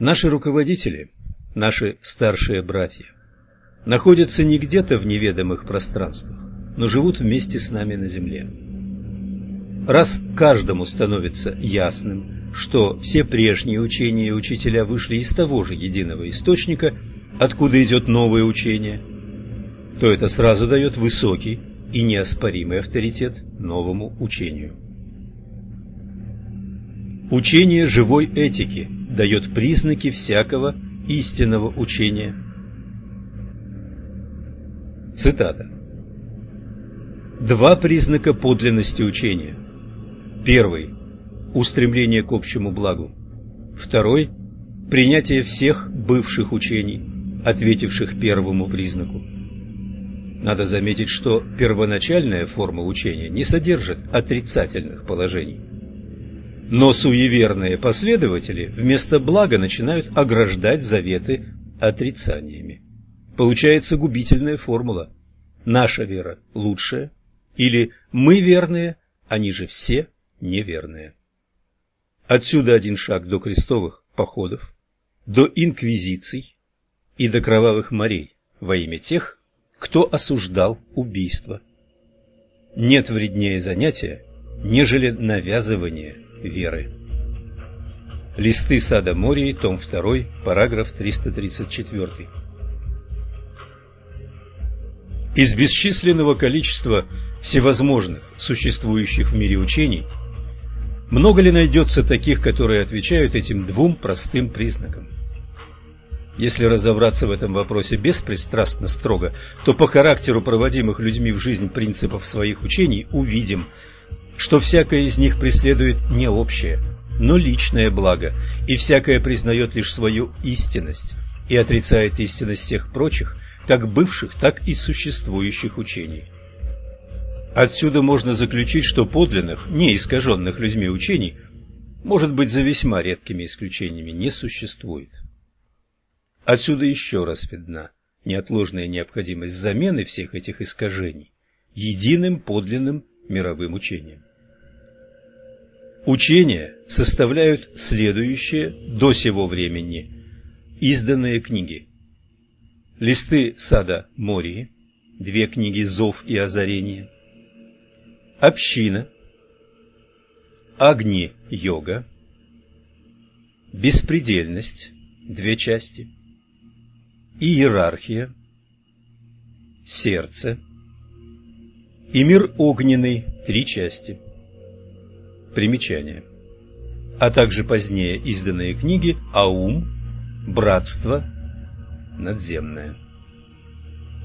Наши руководители, наши старшие братья, находятся не где-то в неведомых пространствах, но живут вместе с нами на земле. Раз каждому становится ясным, что все прежние учения учителя вышли из того же единого источника, откуда идет новое учение, то это сразу дает высокий и неоспоримый авторитет новому учению. Учение живой этики дает признаки всякого истинного учения. Цитата. Два признака подлинности учения. Первый – устремление к общему благу. Второй – принятие всех бывших учений, ответивших первому признаку. Надо заметить, что первоначальная форма учения не содержит отрицательных положений. Но суеверные последователи вместо блага начинают ограждать заветы отрицаниями. Получается губительная формула. Наша вера лучшая, или мы верные, они же все неверные. Отсюда один шаг до крестовых походов, до инквизиций и до кровавых морей во имя тех, кто осуждал убийство. Нет вреднее занятия, нежели навязывание веры. Листы сада Мории, том 2, параграф 334. Из бесчисленного количества всевозможных существующих в мире учений, много ли найдется таких, которые отвечают этим двум простым признакам? Если разобраться в этом вопросе беспристрастно строго, то по характеру проводимых людьми в жизнь принципов своих учений увидим, что всякое из них преследует не общее, но личное благо, и всякое признает лишь свою истинность и отрицает истинность всех прочих, как бывших, так и существующих учений. Отсюда можно заключить, что подлинных, не искаженных людьми учений, может быть, за весьма редкими исключениями, не существует. Отсюда еще раз видна неотложная необходимость замены всех этих искажений единым подлинным мировым учением. Учения составляют следующие до сего времени изданные книги. Листы сада Мории, две книги «Зов и озарение», Община, Агни-йога, Беспредельность, две части, Иерархия, Сердце и Мир огненный, три части – Примечание. А также позднее изданные книги «Аум», «Братство», «Надземное».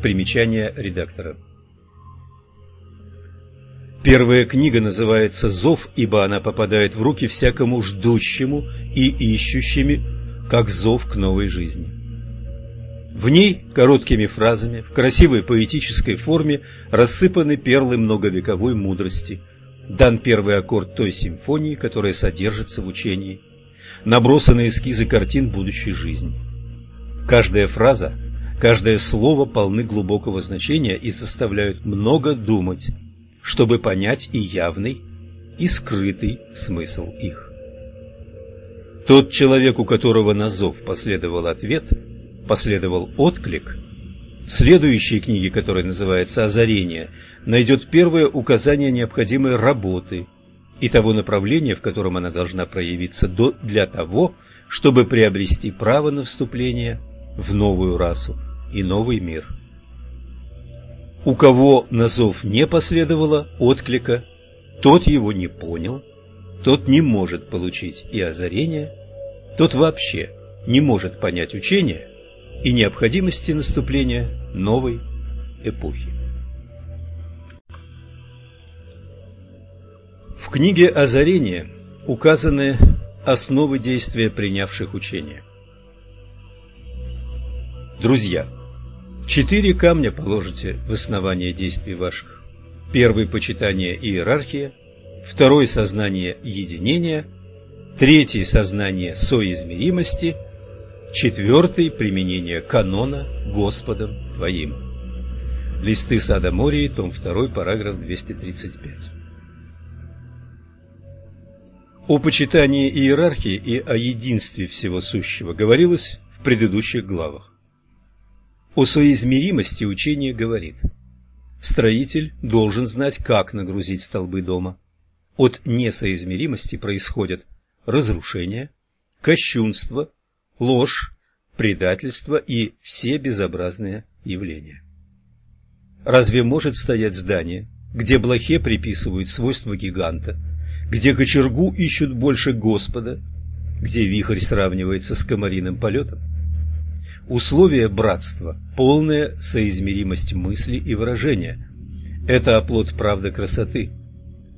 Примечание редактора. Первая книга называется «Зов», ибо она попадает в руки всякому ждущему и ищущими, как зов к новой жизни. В ней короткими фразами, в красивой поэтической форме рассыпаны перлы многовековой мудрости – дан первый аккорд той симфонии, которая содержится в учении, набросаны эскизы картин будущей жизни. Каждая фраза, каждое слово полны глубокого значения и заставляют много думать, чтобы понять и явный, и скрытый смысл их. Тот человек, у которого на зов последовал ответ, последовал отклик, в следующей книге, которая называется «Озарение», найдет первое указание необходимой работы и того направления, в котором она должна проявиться для того, чтобы приобрести право на вступление в новую расу и новый мир. У кого на зов не последовало отклика, тот его не понял, тот не может получить и озарение, тот вообще не может понять учение – и необходимости наступления новой эпохи. В книге «Озарение» указаны основы действия принявших учения. Друзья, четыре камня положите в основание действий ваших. Первый – почитание иерархия, второй – сознание единения, третий – сознание соизмеримости – Четвертый – применение канона Господом твоим. Листы Сада Мории, том 2, параграф 235. О почитании иерархии и о единстве всего сущего говорилось в предыдущих главах. О соизмеримости учение говорит. Строитель должен знать, как нагрузить столбы дома. От несоизмеримости происходят разрушение, кощунство, ложь, предательство и все безобразные явления. Разве может стоять здание, где блохе приписывают свойства гиганта, где кочергу ищут больше Господа, где вихрь сравнивается с комариным полетом? Условие братства – полная соизмеримость мысли и выражения. Это оплот правды красоты.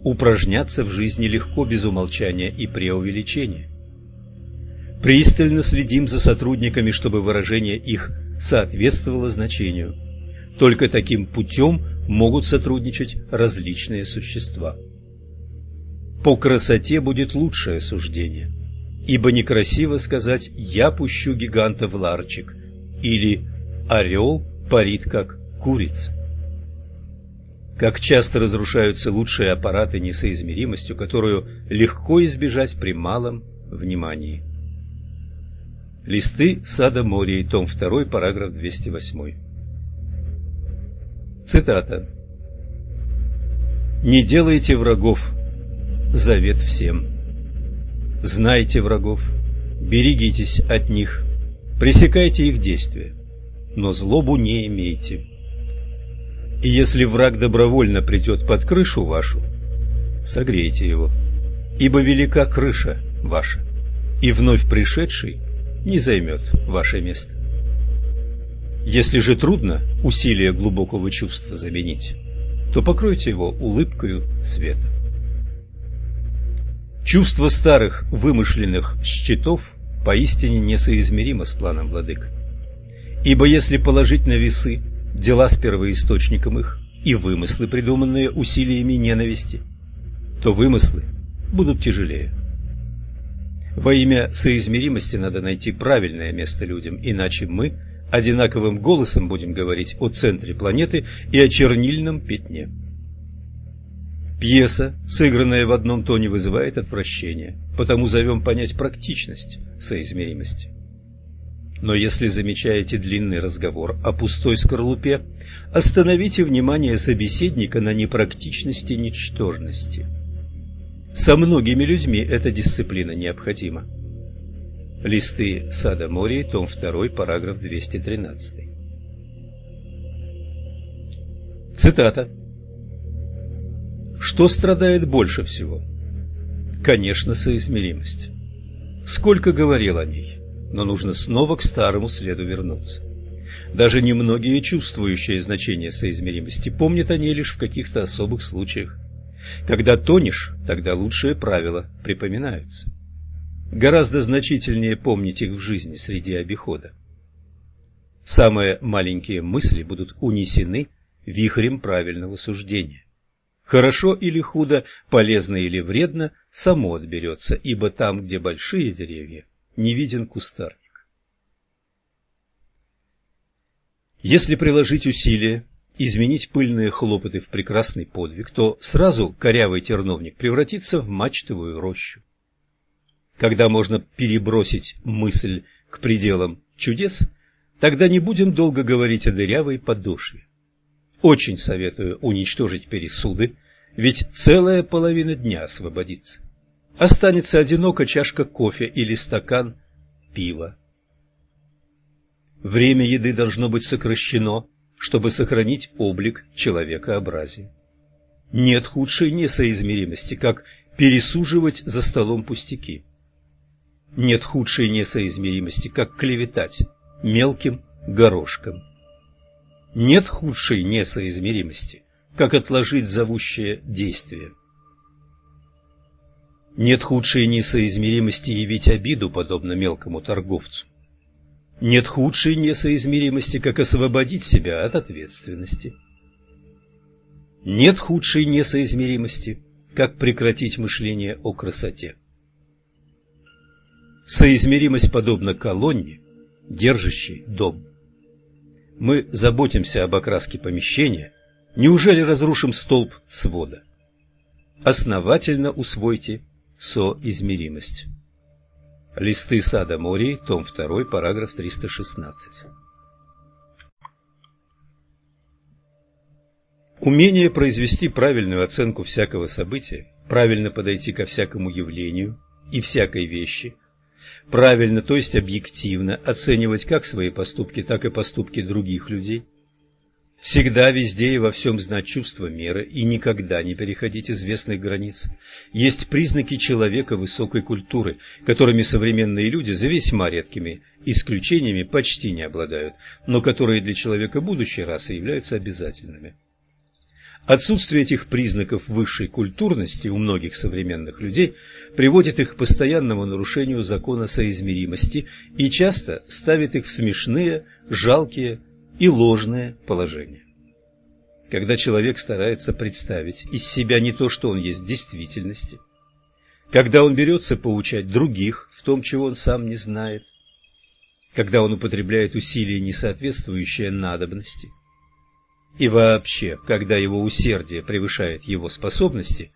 Упражняться в жизни легко без умолчания и преувеличения. Пристально следим за сотрудниками, чтобы выражение их соответствовало значению. Только таким путем могут сотрудничать различные существа. По красоте будет лучшее суждение, ибо некрасиво сказать «я пущу гиганта в ларчик» или «орел парит как курица». Как часто разрушаются лучшие аппараты несоизмеримостью, которую легко избежать при малом внимании. Листы Сада Мории, том 2, параграф 208. Цитата. «Не делайте врагов, завет всем. Знайте врагов, берегитесь от них, пресекайте их действия, но злобу не имейте. И если враг добровольно придет под крышу вашу, согрейте его, ибо велика крыша ваша, и вновь пришедший не займет ваше место. Если же трудно усилие глубокого чувства заменить, то покройте его улыбкою света. Чувство старых вымышленных щитов поистине несоизмеримо с планом владык. Ибо если положить на весы дела с первоисточником их и вымыслы, придуманные усилиями ненависти, то вымыслы будут тяжелее. Во имя соизмеримости надо найти правильное место людям, иначе мы одинаковым голосом будем говорить о центре планеты и о чернильном пятне. Пьеса, сыгранная в одном тоне, вызывает отвращение, потому зовем понять практичность соизмеримости. Но если замечаете длинный разговор о пустой скорлупе, остановите внимание собеседника на непрактичности ничтожности. Со многими людьми эта дисциплина необходима. Листы Сада Мории, том 2, параграф 213. Цитата. Что страдает больше всего? Конечно, соизмеримость. Сколько говорил о ней, но нужно снова к старому следу вернуться. Даже немногие чувствующие значение соизмеримости помнят о ней лишь в каких-то особых случаях. Когда тонешь, тогда лучшие правила припоминаются. Гораздо значительнее помнить их в жизни среди обихода. Самые маленькие мысли будут унесены вихрем правильного суждения. Хорошо или худо, полезно или вредно, само отберется, ибо там, где большие деревья, не виден кустарник. Если приложить усилия, изменить пыльные хлопоты в прекрасный подвиг, то сразу корявый терновник превратится в мачтовую рощу. Когда можно перебросить мысль к пределам чудес, тогда не будем долго говорить о дырявой подошве. Очень советую уничтожить пересуды, ведь целая половина дня освободится. Останется одиноко чашка кофе или стакан пива. Время еды должно быть сокращено, чтобы сохранить облик человекообразия. Нет худшей несоизмеримости, как пересуживать за столом пустяки. Нет худшей несоизмеримости, как клеветать мелким горошком. Нет худшей несоизмеримости, как отложить зовущее действие. Нет худшей несоизмеримости явить обиду, подобно мелкому торговцу. Нет худшей несоизмеримости, как освободить себя от ответственности. Нет худшей несоизмеримости, как прекратить мышление о красоте. Соизмеримость подобна колонне, держащей дом. Мы заботимся об окраске помещения, неужели разрушим столб свода? Основательно усвойте соизмеримость. Листы сада Мории, том 2, параграф 316. Умение произвести правильную оценку всякого события, правильно подойти ко всякому явлению и всякой вещи – правильно, то есть объективно оценивать как свои поступки, так и поступки других людей. Всегда, везде и во всем знать чувство меры и никогда не переходить известных границ. Есть признаки человека высокой культуры, которыми современные люди за весьма редкими исключениями почти не обладают, но которые для человека будущей расы являются обязательными. Отсутствие этих признаков высшей культурности у многих современных людей приводит их к постоянному нарушению закона соизмеримости и часто ставит их в смешные, жалкие и ложные положения. Когда человек старается представить из себя не то, что он есть в действительности, когда он берется поучать других в том, чего он сам не знает, когда он употребляет усилия, не соответствующие надобности – и вообще, когда его усердие превышает его способности,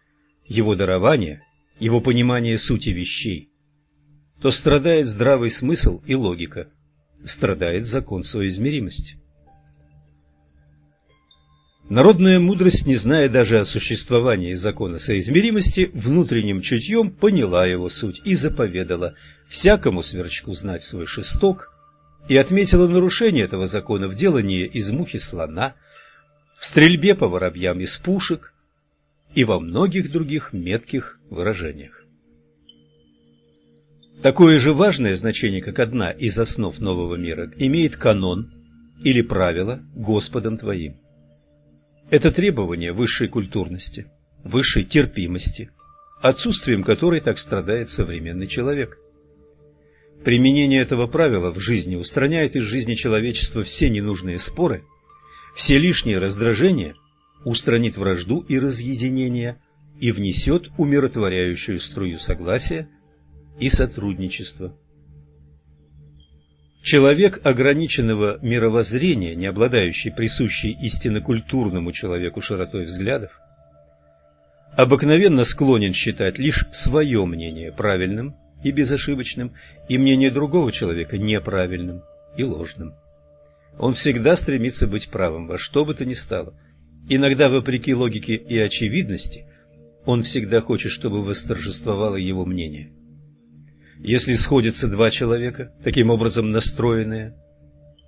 его дарование, его понимание сути вещей, то страдает здравый смысл и логика, страдает закон соизмеримости. Народная мудрость, не зная даже о существовании закона соизмеримости, внутренним чутьем поняла его суть и заповедала всякому сверчку знать свой шесток и отметила нарушение этого закона в делании из мухи слона – в стрельбе по воробьям из пушек и во многих других метких выражениях. Такое же важное значение, как одна из основ нового мира, имеет канон или правило Господом твоим. Это требование высшей культурности, высшей терпимости, отсутствием которой так страдает современный человек. Применение этого правила в жизни устраняет из жизни человечества все ненужные споры, все лишние раздражения, устранит вражду и разъединение и внесет умиротворяющую струю согласия и сотрудничества. Человек ограниченного мировоззрения, не обладающий присущей истинно культурному человеку широтой взглядов, обыкновенно склонен считать лишь свое мнение правильным и безошибочным, и мнение другого человека неправильным и ложным. Он всегда стремится быть правым во что бы то ни стало. Иногда, вопреки логике и очевидности, он всегда хочет, чтобы восторжествовало его мнение. Если сходятся два человека, таким образом настроенные,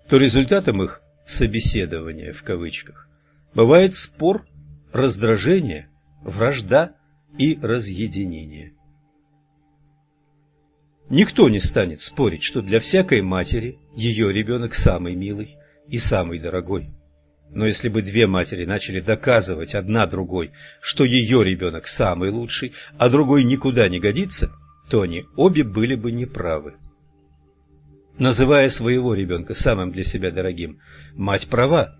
то результатом их «собеседования» в кавычках бывает спор, раздражение, вражда и разъединение. Никто не станет спорить, что для всякой матери ее ребенок самый милый и самый дорогой. Но если бы две матери начали доказывать одна другой, что ее ребенок самый лучший, а другой никуда не годится, то они обе были бы неправы. Называя своего ребенка самым для себя дорогим, мать права,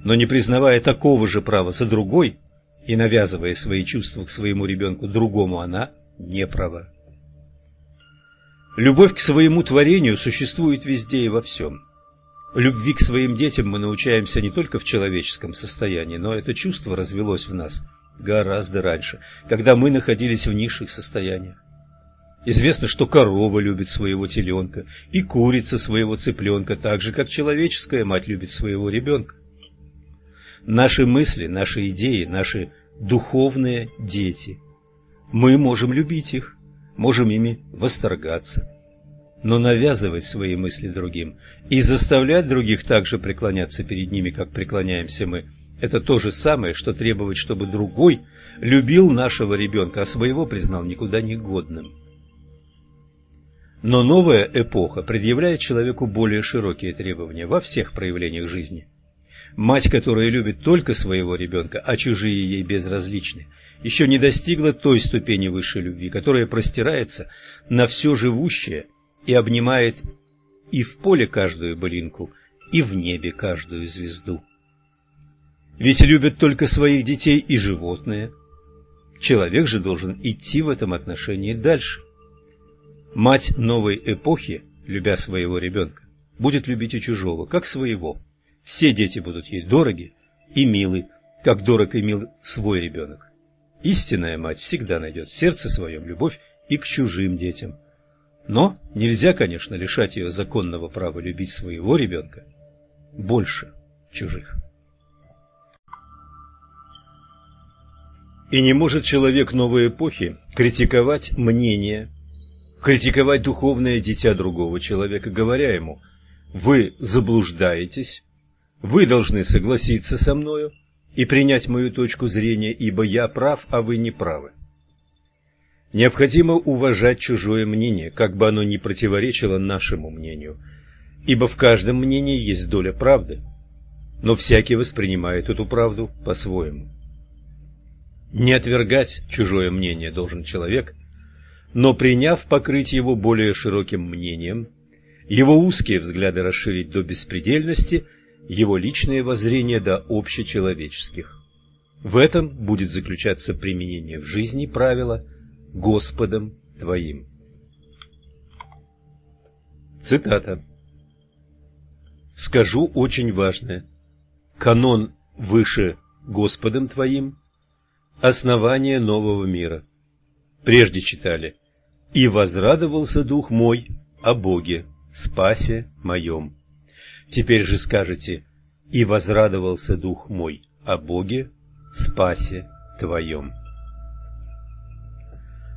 но не признавая такого же права за другой и навязывая свои чувства к своему ребенку другому, она не права. Любовь к своему творению существует везде и во всем. Любви к своим детям мы научаемся не только в человеческом состоянии, но это чувство развелось в нас гораздо раньше, когда мы находились в низших состояниях. Известно, что корова любит своего теленка и курица своего цыпленка, так же, как человеческая мать любит своего ребенка. Наши мысли, наши идеи, наши духовные дети. Мы можем любить их, можем ими восторгаться. Но навязывать свои мысли другим и заставлять других также преклоняться перед ними, как преклоняемся мы, это то же самое, что требовать, чтобы другой любил нашего ребенка, а своего признал никуда не годным. Но новая эпоха предъявляет человеку более широкие требования во всех проявлениях жизни. Мать, которая любит только своего ребенка, а чужие ей безразличны, еще не достигла той ступени высшей любви, которая простирается на все живущее и обнимает и в поле каждую былинку, и в небе каждую звезду. Ведь любят только своих детей и животные. Человек же должен идти в этом отношении дальше. Мать новой эпохи, любя своего ребенка, будет любить и чужого, как своего. Все дети будут ей дороги и милы, как дорог и мил свой ребенок. Истинная мать всегда найдет в сердце своем любовь и к чужим детям. Но нельзя, конечно, лишать ее законного права любить своего ребенка больше чужих. И не может человек новой эпохи критиковать мнение критиковать духовное дитя другого человека, говоря ему «Вы заблуждаетесь, вы должны согласиться со мною и принять мою точку зрения, ибо я прав, а вы не правы». Необходимо уважать чужое мнение, как бы оно ни противоречило нашему мнению, ибо в каждом мнении есть доля правды, но всякий воспринимает эту правду по-своему. Не отвергать чужое мнение должен человек – но приняв покрыть его более широким мнением, его узкие взгляды расширить до беспредельности, его личные воззрения до общечеловеческих. В этом будет заключаться применение в жизни правила «Господом твоим». Цитата. «Скажу очень важное. Канон выше Господом твоим – основание нового мира. Прежде читали – и возрадовался дух мой о Боге, спасе моем. Теперь же скажете, и возрадовался дух мой о Боге, спасе твоем.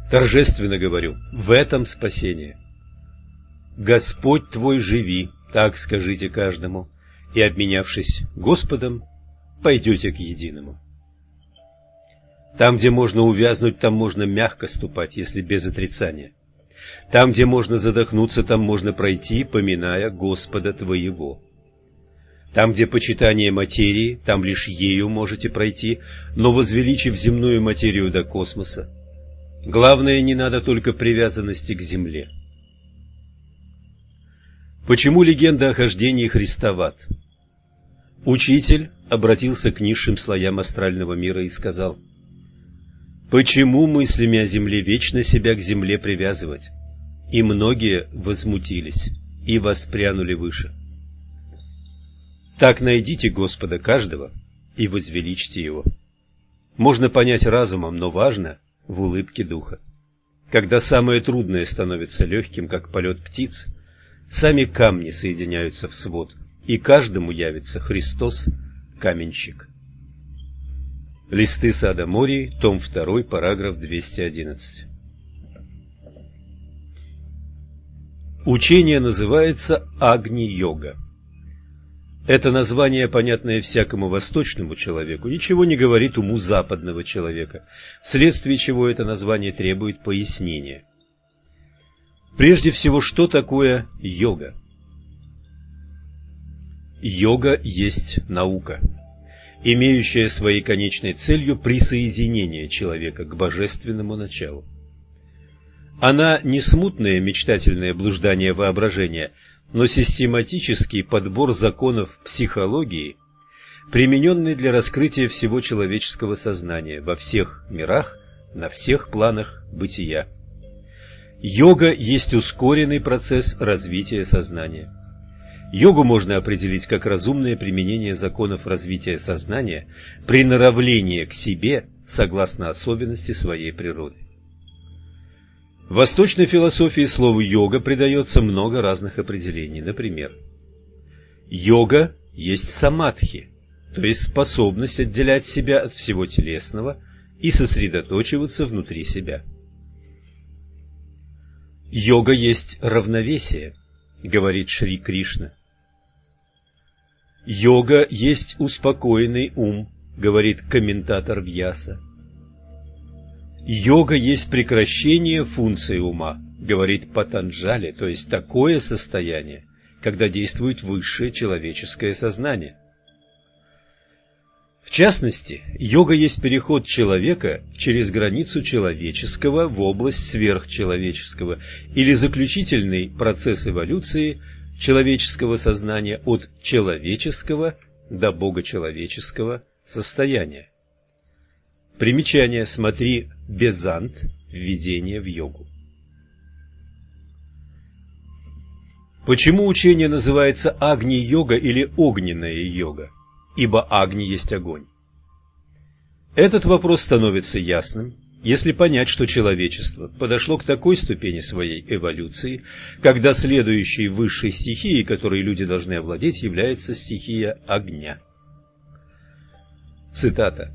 Торжественно говорю, в этом спасение. Господь твой живи, так скажите каждому, и, обменявшись Господом, пойдете к единому. Там, где можно увязнуть, там можно мягко ступать, если без отрицания. Там, где можно задохнуться, там можно пройти, поминая Господа твоего. Там, где почитание материи, там лишь ею можете пройти, но возвеличив земную материю до космоса. Главное, не надо только привязанности к земле. Почему легенда о хождении Христа? Учитель обратился к низшим слоям астрального мира и сказал, «Почему мыслями о земле вечно себя к земле привязывать?» И многие возмутились и воспрянули выше. Так найдите Господа каждого и возвеличьте Его. Можно понять разумом, но важно в улыбке духа. Когда самое трудное становится легким, как полет птиц, сами камни соединяются в свод, и каждому явится Христос, каменщик. Листы сада Мории, том 2, параграф 211. Учение называется Агни-йога. Это название, понятное всякому восточному человеку, ничего не говорит уму западного человека, вследствие чего это название требует пояснения. Прежде всего, что такое йога? Йога есть наука, имеющая своей конечной целью присоединение человека к божественному началу. Она не смутное мечтательное блуждание воображения, но систематический подбор законов психологии, примененный для раскрытия всего человеческого сознания во всех мирах, на всех планах бытия. Йога есть ускоренный процесс развития сознания. Йогу можно определить как разумное применение законов развития сознания при наравлении к себе согласно особенности своей природы. В восточной философии слову «йога» придается много разных определений. Например, йога есть самадхи, то есть способность отделять себя от всего телесного и сосредоточиваться внутри себя. Йога есть равновесие, говорит Шри Кришна. Йога есть успокоенный ум, говорит комментатор Вьяса. Йога есть прекращение функции ума, говорит Патанджали, то есть такое состояние, когда действует высшее человеческое сознание. В частности, йога есть переход человека через границу человеческого в область сверхчеловеческого или заключительный процесс эволюции человеческого сознания от человеческого до богочеловеческого состояния. Примечание. Смотри Безант. Введение в йогу. Почему учение называется Агни-йога или огненная йога? Ибо Агни есть огонь. Этот вопрос становится ясным, если понять, что человечество подошло к такой ступени своей эволюции, когда следующей высшей стихией, которой люди должны овладеть, является стихия огня. Цитата.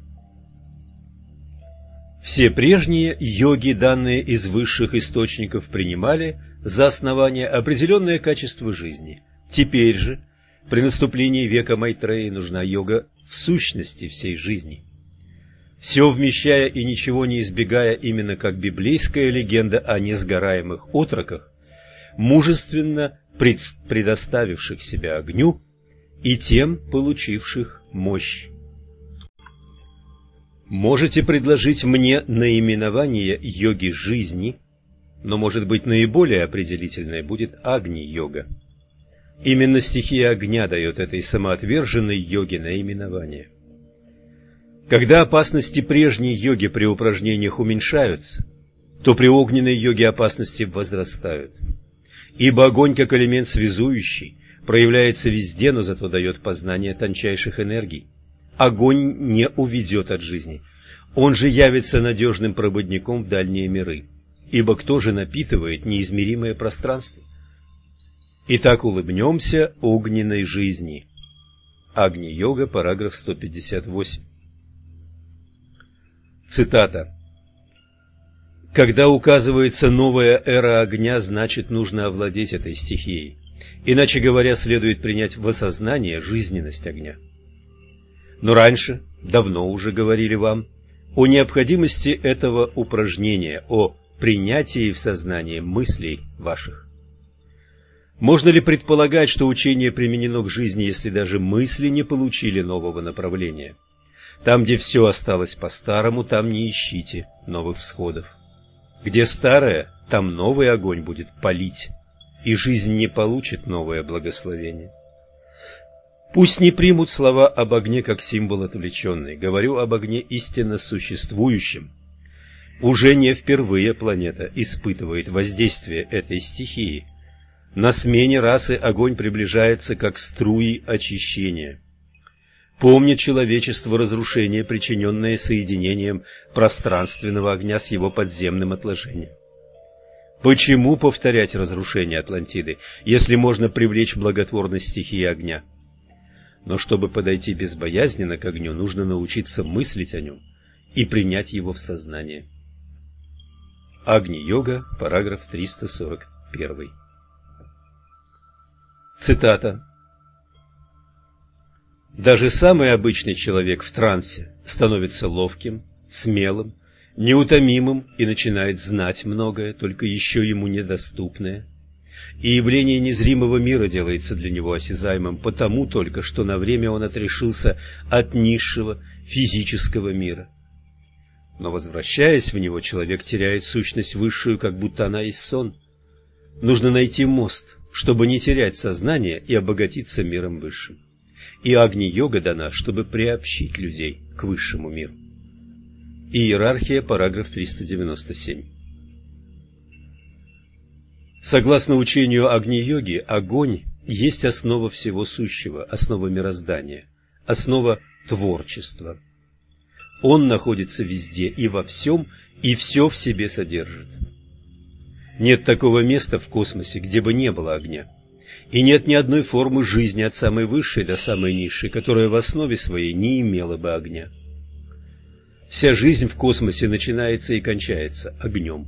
Все прежние йоги, данные из высших источников, принимали за основание определенное качество жизни. Теперь же, при наступлении века Майтреи, нужна йога в сущности всей жизни. Все вмещая и ничего не избегая, именно как библейская легенда о несгораемых отроках, мужественно предоставивших себя огню и тем получивших мощь. Можете предложить мне наименование йоги жизни, но, может быть, наиболее определительной будет Агни-йога. Именно стихия огня дает этой самоотверженной йоге наименование. Когда опасности прежней йоги при упражнениях уменьшаются, то при огненной йоге опасности возрастают. Ибо огонь, как элемент связующий, проявляется везде, но зато дает познание тончайших энергий огонь не уведет от жизни. Он же явится надежным проводником в дальние миры. Ибо кто же напитывает неизмеримое пространство? Итак, улыбнемся огненной жизни. Агни-йога, параграф 158. Цитата. Когда указывается новая эра огня, значит нужно овладеть этой стихией. Иначе говоря, следует принять в осознание жизненность огня. Но раньше, давно уже говорили вам, о необходимости этого упражнения, о принятии в сознании мыслей ваших. Можно ли предполагать, что учение применено к жизни, если даже мысли не получили нового направления? Там, где все осталось по-старому, там не ищите новых всходов. Где старое, там новый огонь будет палить, и жизнь не получит новое благословение. Пусть не примут слова об огне как символ отвлеченный, говорю об огне истинно существующем. Уже не впервые планета испытывает воздействие этой стихии. На смене расы огонь приближается как струи очищения. Помнит человечество разрушение, причиненное соединением пространственного огня с его подземным отложением. Почему повторять разрушение Атлантиды, если можно привлечь благотворность стихии огня? Но чтобы подойти безбоязненно к огню, нужно научиться мыслить о нем и принять его в сознание. Агни-йога, параграф 341. Цитата. Даже самый обычный человек в трансе становится ловким, смелым, неутомимым и начинает знать многое, только еще ему недоступное. И явление незримого мира делается для него осязаемым потому только, что на время он отрешился от низшего физического мира. Но возвращаясь в него, человек теряет сущность высшую, как будто она есть сон. Нужно найти мост, чтобы не терять сознание и обогатиться миром высшим и Агни-йога дана, чтобы приобщить людей к высшему миру. Иерархия, параграф 397. Согласно учению Агни-йоги, огонь есть основа всего сущего, основа мироздания, основа творчества. Он находится везде и во всем, и все в себе содержит. Нет такого места в космосе, где бы не было огня. И нет ни одной формы жизни от самой высшей до самой низшей, которая в основе своей не имела бы огня. Вся жизнь в космосе начинается и кончается огнем.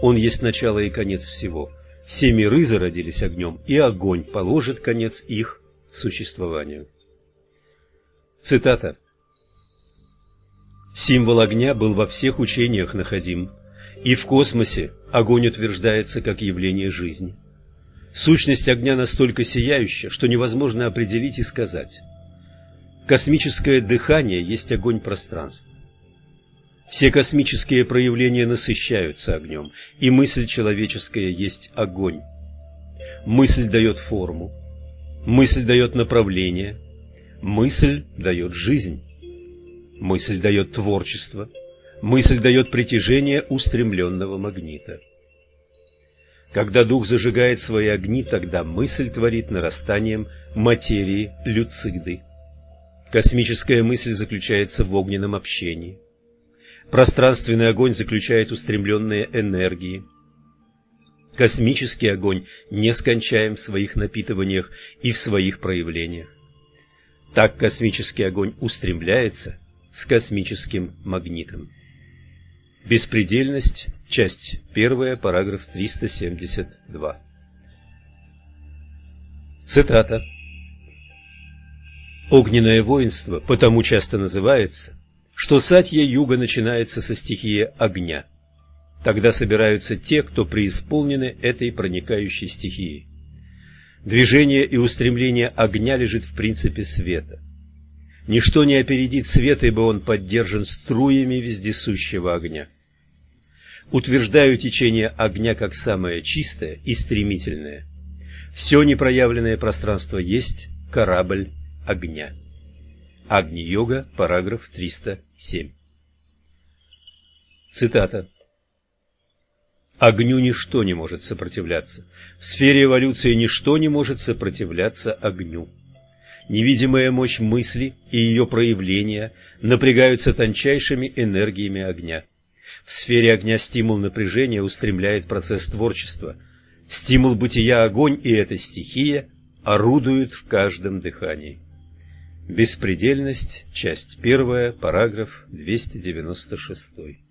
Он есть начало и конец всего. Все миры зародились огнем, и огонь положит конец их существованию. Цитата. Символ огня был во всех учениях находим, и в космосе огонь утверждается как явление жизни. Сущность огня настолько сияющая, что невозможно определить и сказать. Космическое дыхание есть огонь пространства. Все космические проявления насыщаются огнем, и мысль человеческая есть огонь. Мысль дает форму, мысль дает направление, мысль дает жизнь, мысль дает творчество, мысль дает притяжение устремленного магнита. Когда дух зажигает свои огни, тогда мысль творит нарастанием материи люциды. Космическая мысль заключается в огненном общении. Пространственный огонь заключает устремленные энергии. Космический огонь нескончаем в своих напитываниях и в своих проявлениях. Так космический огонь устремляется с космическим магнитом. Беспредельность, часть 1, параграф 372. Цитата. Огненное воинство потому часто называется, что сатья-юга начинается со стихии огня. Тогда собираются те, кто преисполнены этой проникающей стихией. Движение и устремление огня лежит в принципе света. Ничто не опередит свет, ибо он поддержан струями вездесущего огня. Утверждаю течение огня как самое чистое и стремительное. Все непроявленное пространство есть корабль огня. Агни-йога, параграф 307. Цитата. Огню ничто не может сопротивляться. В сфере эволюции ничто не может сопротивляться огню. Невидимая мощь мысли и ее проявления напрягаются тончайшими энергиями огня. В сфере огня стимул напряжения устремляет процесс творчества. Стимул бытия огонь и эта стихия орудуют в каждом дыхании. Беспредельность, часть первая, параграф 296.